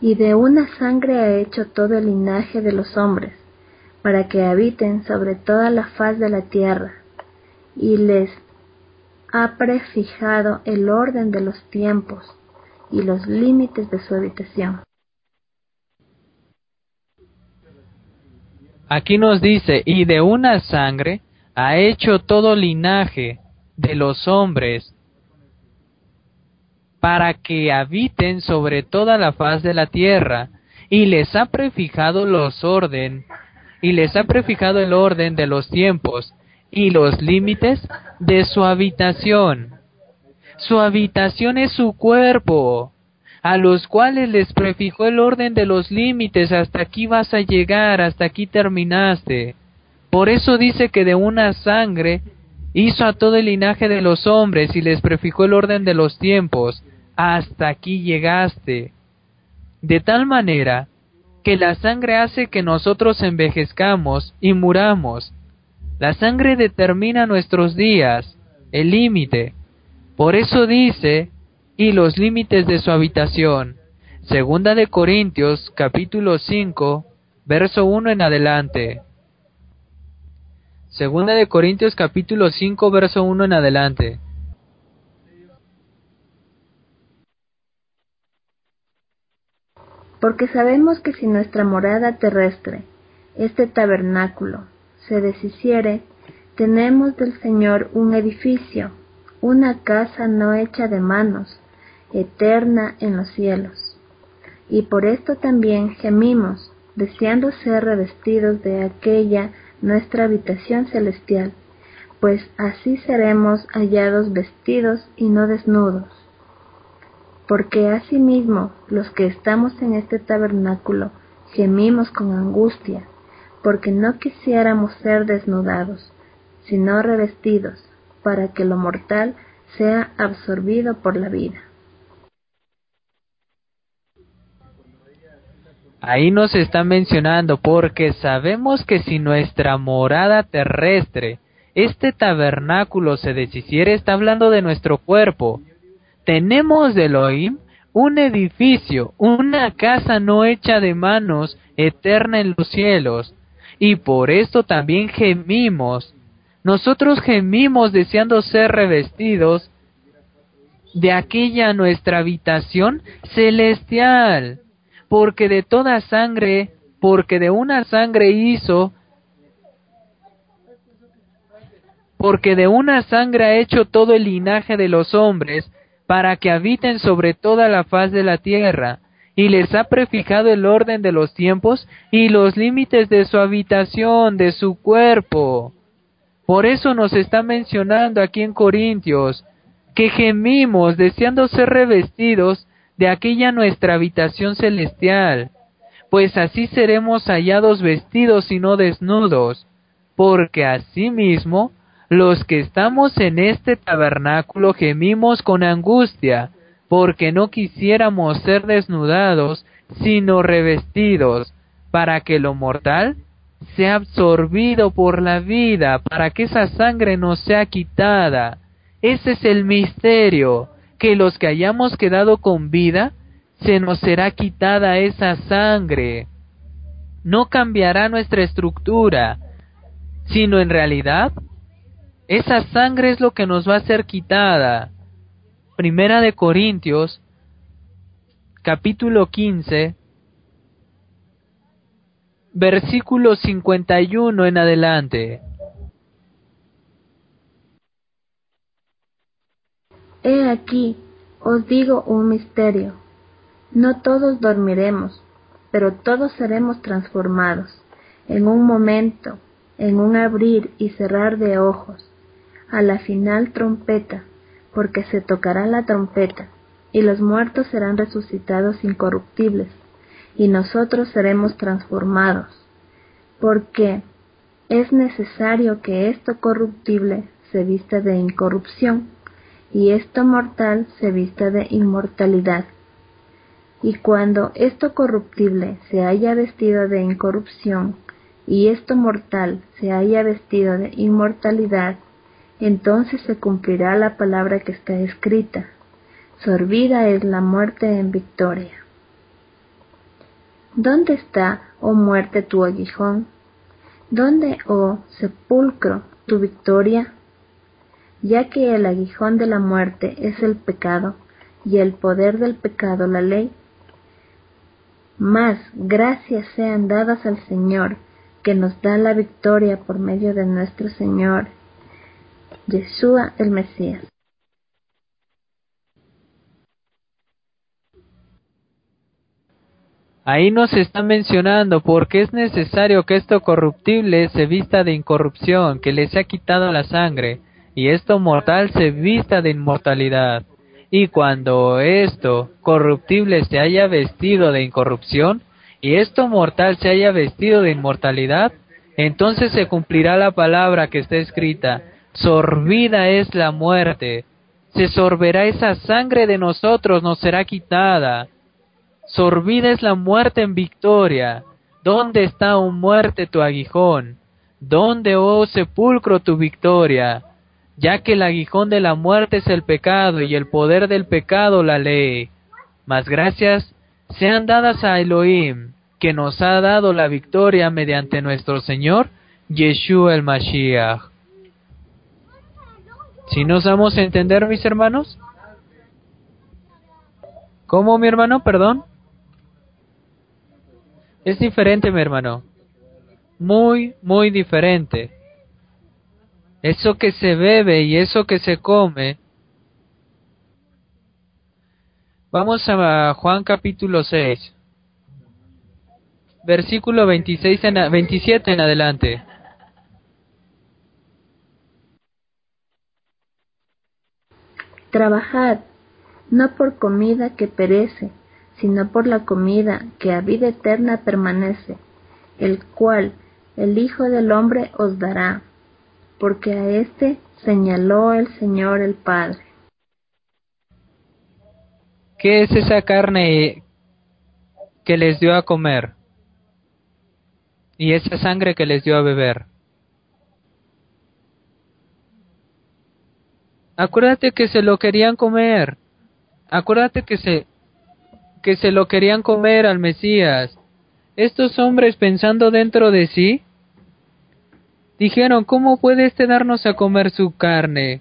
y de una sangre ha hecho todo el linaje de los hombres, para que habiten sobre toda la faz de la tierra, y les ha prefijado el orden de los tiempos y los límites de su habitación. Aquí nos dice, y de una sangre ha hecho todo linaje de los hombres para que habiten sobre toda la faz de la tierra, y les ha prefijado los orden, y les ha prefijado el orden de los tiempos y los límites de su habitación. Su habitación es su cuerpo, a los cuales les prefijó el orden de los límites, hasta aquí vas a llegar, hasta aquí terminaste. Por eso dice que de una sangre hizo a todo el linaje de los hombres y les prefijó el orden de los tiempos, hasta aquí llegaste. De tal manera que la sangre hace que nosotros envejezcamos y muramos. La sangre determina nuestros días, el límite. Por eso dice, y los límites de su habitación. Segunda de Corintios capítulo 5, verso 1 en adelante. Segunda de Corintios capítulo 5, verso 1 en adelante. Porque sabemos que si nuestra morada terrestre, este tabernáculo, se deshiciere, tenemos del Señor un edificio, una casa no hecha de manos, eterna en los cielos. Y por esto también gemimos, deseando ser revestidos de aquella nuestra habitación celestial, pues así seremos hallados vestidos y no desnudos. Porque asimismo los que estamos en este tabernáculo gemimos con angustia, porque no quisiéramos ser desnudados, sino revestidos, para que lo mortal sea absorbido por la vida. Ahí nos está mencionando porque sabemos que si nuestra morada terrestre, este tabernáculo se deshiciere, está hablando de nuestro cuerpo. Tenemos de Elohim un edificio, una casa no hecha de manos, eterna en los cielos. Y por esto también gemimos. Nosotros gemimos deseando ser revestidos de aquella nuestra habitación celestial porque de toda sangre, porque de una sangre hizo, porque de una sangre ha hecho todo el linaje de los hombres, para que habiten sobre toda la faz de la tierra, y les ha prefijado el orden de los tiempos y los límites de su habitación, de su cuerpo. Por eso nos está mencionando aquí en Corintios, que gemimos deseando ser revestidos de aquella nuestra habitación celestial, pues así seremos hallados vestidos y no desnudos, porque asimismo los que estamos en este tabernáculo gemimos con angustia, porque no quisiéramos ser desnudados, sino revestidos, para que lo mortal sea absorbido por la vida, para que esa sangre no sea quitada. Ese es el misterio, que los que hayamos quedado con vida, se nos será quitada esa sangre. No cambiará nuestra estructura, sino en realidad esa sangre es lo que nos va a ser quitada. Primera de Corintios, capítulo 15, versículo 51 en adelante. He aquí, os digo un misterio. No todos dormiremos, pero todos seremos transformados, en un momento, en un abrir y cerrar de ojos, a la final trompeta, porque se tocará la trompeta, y los muertos serán resucitados incorruptibles, y nosotros seremos transformados, porque es necesario que esto corruptible se vista de incorrupción, y esto mortal se vista de inmortalidad. Y cuando esto corruptible se haya vestido de incorrupción, y esto mortal se haya vestido de inmortalidad, entonces se cumplirá la palabra que está escrita. Sorbida es la muerte en victoria. ¿Dónde está, oh muerte, tu aguijón? ¿Dónde, oh sepulcro, tu victoria? Ya que el aguijón de la muerte es el pecado y el poder del pecado la ley. Más gracias sean dadas al Señor, que nos da la victoria por medio de nuestro Señor, Yeshua el Mesías. Ahí nos está mencionando porque es necesario que esto corruptible se vista de incorrupción, que le sea quitado la sangre, y esto mortal se vista de inmortalidad. Y cuando esto corruptible se haya vestido de incorrupción, y esto mortal se haya vestido de inmortalidad, entonces se cumplirá la palabra que está escrita, sorbida es la muerte, se sorberá esa sangre de nosotros, nos será quitada. Sorbida es la muerte en victoria. ¿Dónde está, oh muerte, tu aguijón? ¿Dónde, oh sepulcro, tu victoria? Ya que el aguijón de la muerte es el pecado y el poder del pecado la ley. Mas gracias sean dadas a Elohim, que nos ha dado la victoria mediante nuestro Señor, Yeshua el Mashiach. ¿Si nos damos a entender, mis hermanos? ¿Cómo, mi hermano? Perdón. Es diferente, mi hermano. Muy, muy diferente. Eso que se bebe y eso que se come. Vamos a Juan capítulo 6. Versículo 26 en, 27 en adelante. Trabajad, no por comida que perece, sino por la comida que a vida eterna permanece, el cual el Hijo del Hombre os dará, porque a éste señaló el Señor el Padre. ¿Qué es esa carne que les dio a comer? Y esa sangre que les dio a beber. Acuérdate que se lo querían comer. Acuérdate que se que se lo querían comer al Mesías. Estos hombres pensando dentro de sí, dijeron, ¿cómo puede este darnos a comer su carne?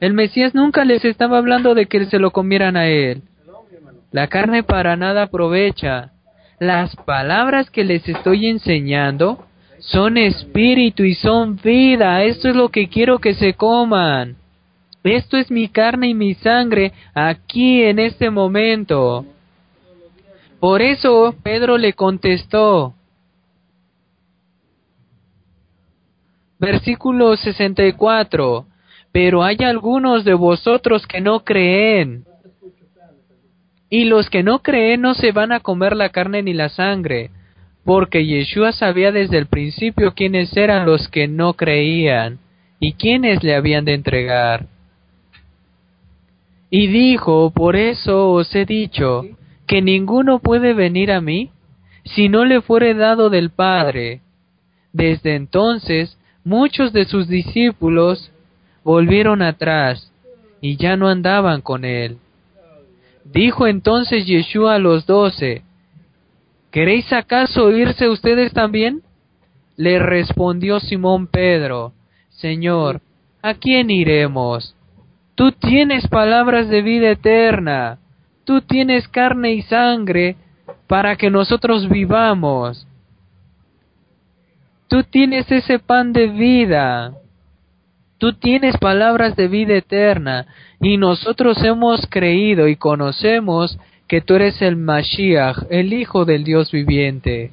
El Mesías nunca les estaba hablando de que se lo comieran a él. La carne para nada aprovecha. Las palabras que les estoy enseñando son espíritu y son vida. Esto es lo que quiero que se coman. Esto es mi carne y mi sangre aquí en este momento. Por eso Pedro le contestó. Versículo 64. Pero hay algunos de vosotros que no creen. Y los que no creen no se van a comer la carne ni la sangre, porque Yeshua sabía desde el principio quiénes eran los que no creían y quiénes le habían de entregar. Y dijo, por eso os he dicho, que ninguno puede venir a mí si no le fuere dado del Padre. Desde entonces muchos de sus discípulos volvieron atrás y ya no andaban con él. Dijo entonces Yeshua a los doce, ¿Queréis acaso irse ustedes también? Le respondió Simón Pedro, Señor, ¿a quién iremos? Tú tienes palabras de vida eterna. Tú tienes carne y sangre para que nosotros vivamos. Tú tienes ese pan de vida. Tú tienes palabras de vida eterna y nosotros hemos creído y conocemos que tú eres el Mashiach, el Hijo del Dios viviente.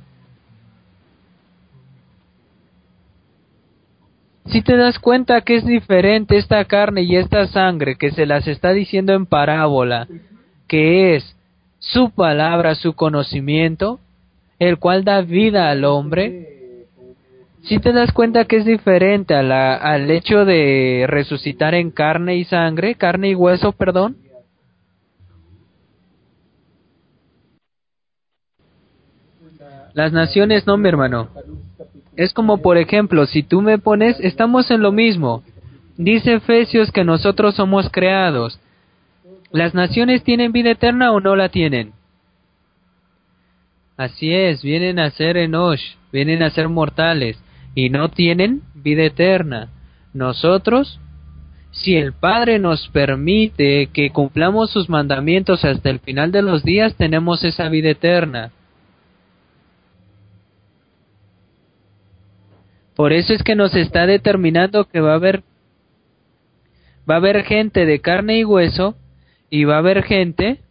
Si te das cuenta que es diferente esta carne y esta sangre que se las está diciendo en parábola, que es su palabra, su conocimiento, el cual da vida al hombre, si te das cuenta que es diferente a la, al hecho de resucitar en carne y sangre, carne y hueso, perdón. Las naciones no, mi hermano. Es como, por ejemplo, si tú me pones, estamos en lo mismo. Dice Efesios que nosotros somos creados. ¿Las naciones tienen vida eterna o no la tienen? Así es, vienen a ser Enosh, vienen a ser mortales y no tienen vida eterna. Nosotros, si el Padre nos permite que cumplamos sus mandamientos hasta el final de los días, tenemos esa vida eterna. Por eso es que nos está determinando que va a haber va a haber gente de carne y hueso y va a haber gente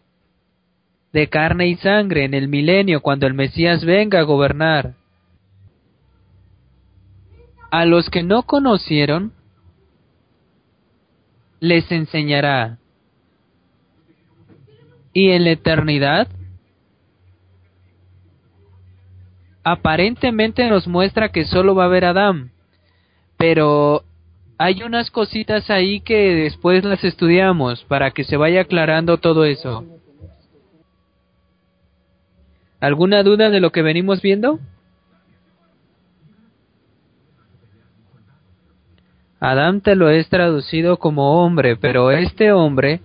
de carne y sangre en el milenio cuando el Mesías venga a gobernar. A los que no conocieron les enseñará. Y en la eternidad aparentemente nos muestra que solo va a haber Adán, pero hay unas cositas ahí que después las estudiamos para que se vaya aclarando todo eso. ¿Alguna duda de lo que venimos viendo? Adán te lo es traducido como hombre, pero este hombre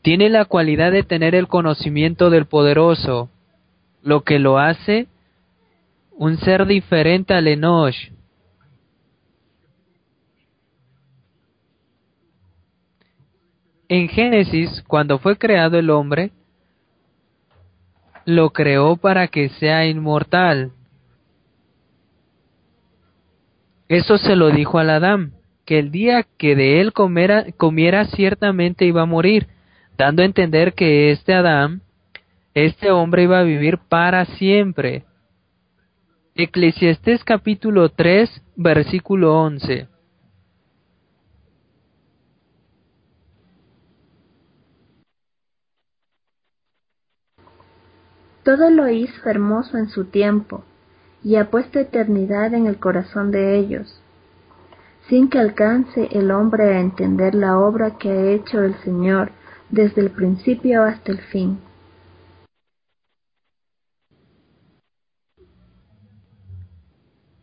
tiene la cualidad de tener el conocimiento del poderoso, lo que lo hace un ser diferente al Enosh. En Génesis, cuando fue creado el hombre, lo creó para que sea inmortal. Eso se lo dijo al Adán, que el día que de él comiera ciertamente iba a morir, dando a entender que este Adán, este hombre iba a vivir para siempre. Eclesiastés capítulo 3, versículo 11. Todo lo hizo hermoso en su tiempo, y ha puesto eternidad en el corazón de ellos, sin que alcance el hombre a entender la obra que ha hecho el Señor desde el principio hasta el fin.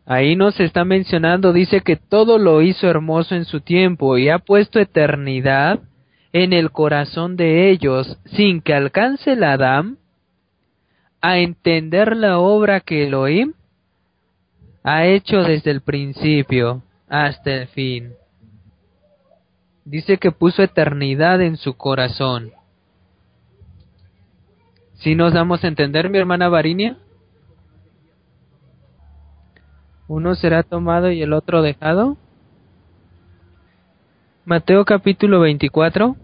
Ahí nos está mencionando, dice que todo lo hizo hermoso en su tiempo y ha puesto eternidad en el corazón de ellos, sin que alcance el Adán a entender la obra que Elohim ha hecho desde el principio hasta el fin. Dice que puso eternidad en su corazón. ¿Si nos damos a entender, mi hermana Varinia? Uno será tomado y el otro dejado. Mateo capítulo 24.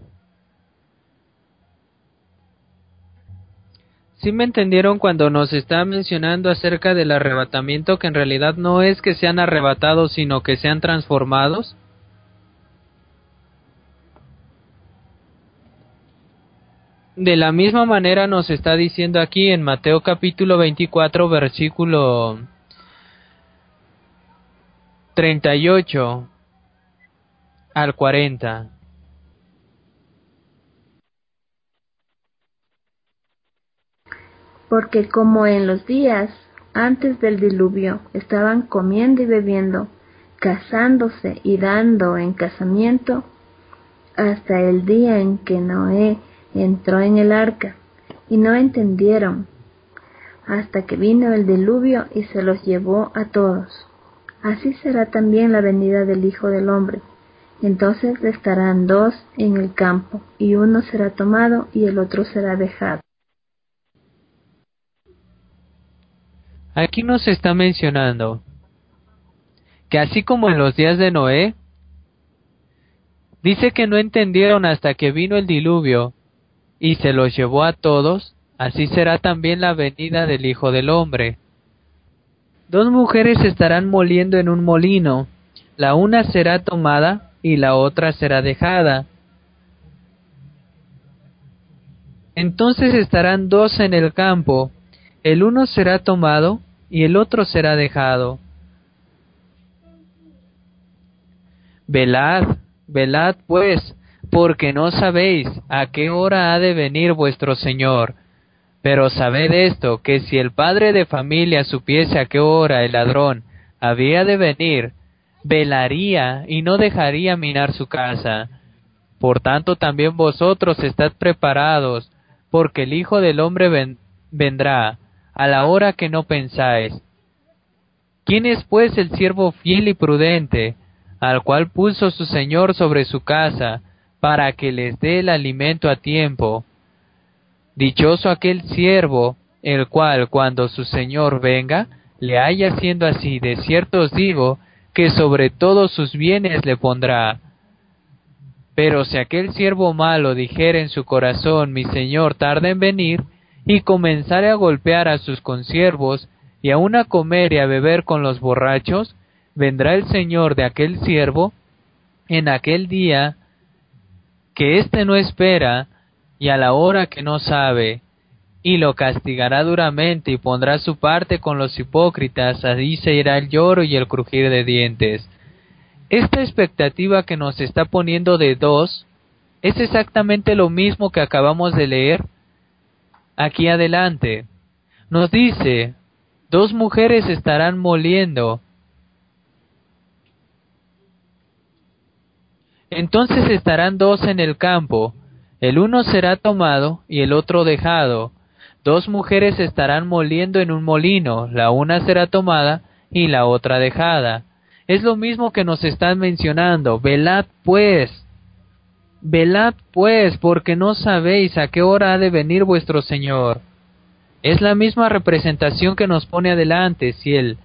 ¿Sí me entendieron cuando nos está mencionando acerca del arrebatamiento que en realidad no es que sean arrebatados sino que sean transformados? De la misma manera nos está diciendo aquí en Mateo capítulo 24 versículo 38 al 40. Porque como en los días antes del diluvio estaban comiendo y bebiendo, casándose y dando en casamiento, hasta el día en que Noé entró en el arca, y no entendieron, hasta que vino el diluvio y se los llevó a todos. Así será también la venida del Hijo del Hombre. Entonces estarán dos en el campo, y uno será tomado y el otro será dejado. Aquí nos está mencionando que así como en los días de Noé, dice que no entendieron hasta que vino el diluvio y se los llevó a todos, así será también la venida del Hijo del Hombre. Dos mujeres estarán moliendo en un molino, la una será tomada y la otra será dejada. Entonces estarán dos en el campo, el uno será tomado y el otro será dejado. Velad, velad pues, porque no sabéis a qué hora ha de venir vuestro Señor. Pero sabed esto, que si el padre de familia supiese a qué hora el ladrón había de venir, velaría y no dejaría minar su casa. Por tanto también vosotros estad preparados, porque el Hijo del Hombre vendrá a la hora que no pensáis. ¿Quién es pues el siervo fiel y prudente, al cual puso su Señor sobre su casa, para que les dé el alimento a tiempo? Dichoso aquel siervo, el cual cuando su Señor venga, le haya siendo así, de cierto os digo, que sobre todos sus bienes le pondrá. Pero si aquel siervo malo dijere en su corazón, mi Señor tarda en venir, y comenzare a golpear a sus consiervos, y aun a comer y a beber con los borrachos, vendrá el Señor de aquel siervo en aquel día que éste no espera y a la hora que no sabe, y lo castigará duramente y pondrá su parte con los hipócritas, así se irá el lloro y el crujir de dientes. Esta expectativa que nos está poniendo de dos es exactamente lo mismo que acabamos de leer aquí adelante. Nos dice, dos mujeres estarán moliendo. Entonces estarán dos en el campo, el uno será tomado y el otro dejado. Dos mujeres estarán moliendo en un molino, la una será tomada y la otra dejada. Es lo mismo que nos están mencionando. Velad pues, Velad pues, porque no sabéis a qué hora ha de venir vuestro Señor. Es la misma representación que nos pone adelante. Si el,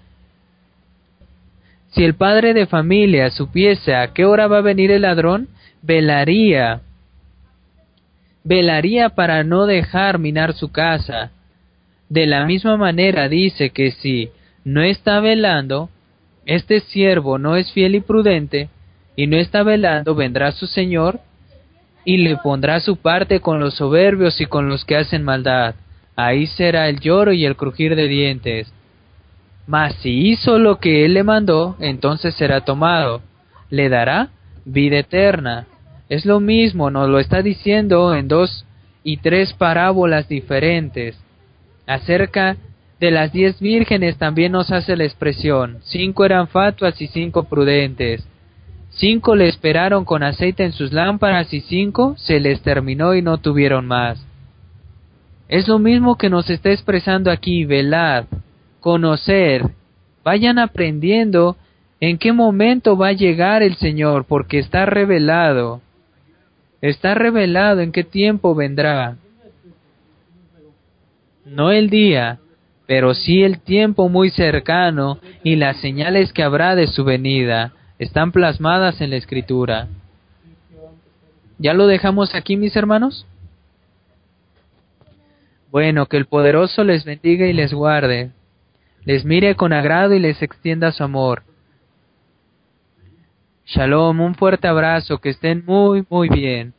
si el padre de familia supiese a qué hora va a venir el ladrón, velaría, velaría para no dejar minar su casa. De la misma manera dice que si no está velando, este siervo no es fiel y prudente, y no está velando, vendrá su Señor y le pondrá su parte con los soberbios y con los que hacen maldad. Ahí será el lloro y el crujir de dientes. Mas si hizo lo que él le mandó, entonces será tomado. Le dará vida eterna. Es lo mismo, nos lo está diciendo en dos y tres parábolas diferentes. Acerca de las diez vírgenes también nos hace la expresión. Cinco eran fatuas y cinco prudentes. Cinco le esperaron con aceite en sus lámparas y cinco se les terminó y no tuvieron más. Es lo mismo que nos está expresando aquí, velad, conocer, vayan aprendiendo en qué momento va a llegar el Señor, porque está revelado. Está revelado en qué tiempo vendrá. No el día, pero sí el tiempo muy cercano y las señales que habrá de su venida están plasmadas en la escritura. ¿Ya lo dejamos aquí, mis hermanos? Bueno, que el poderoso les bendiga y les guarde, les mire con agrado y les extienda su amor. Shalom, un fuerte abrazo, que estén muy, muy bien.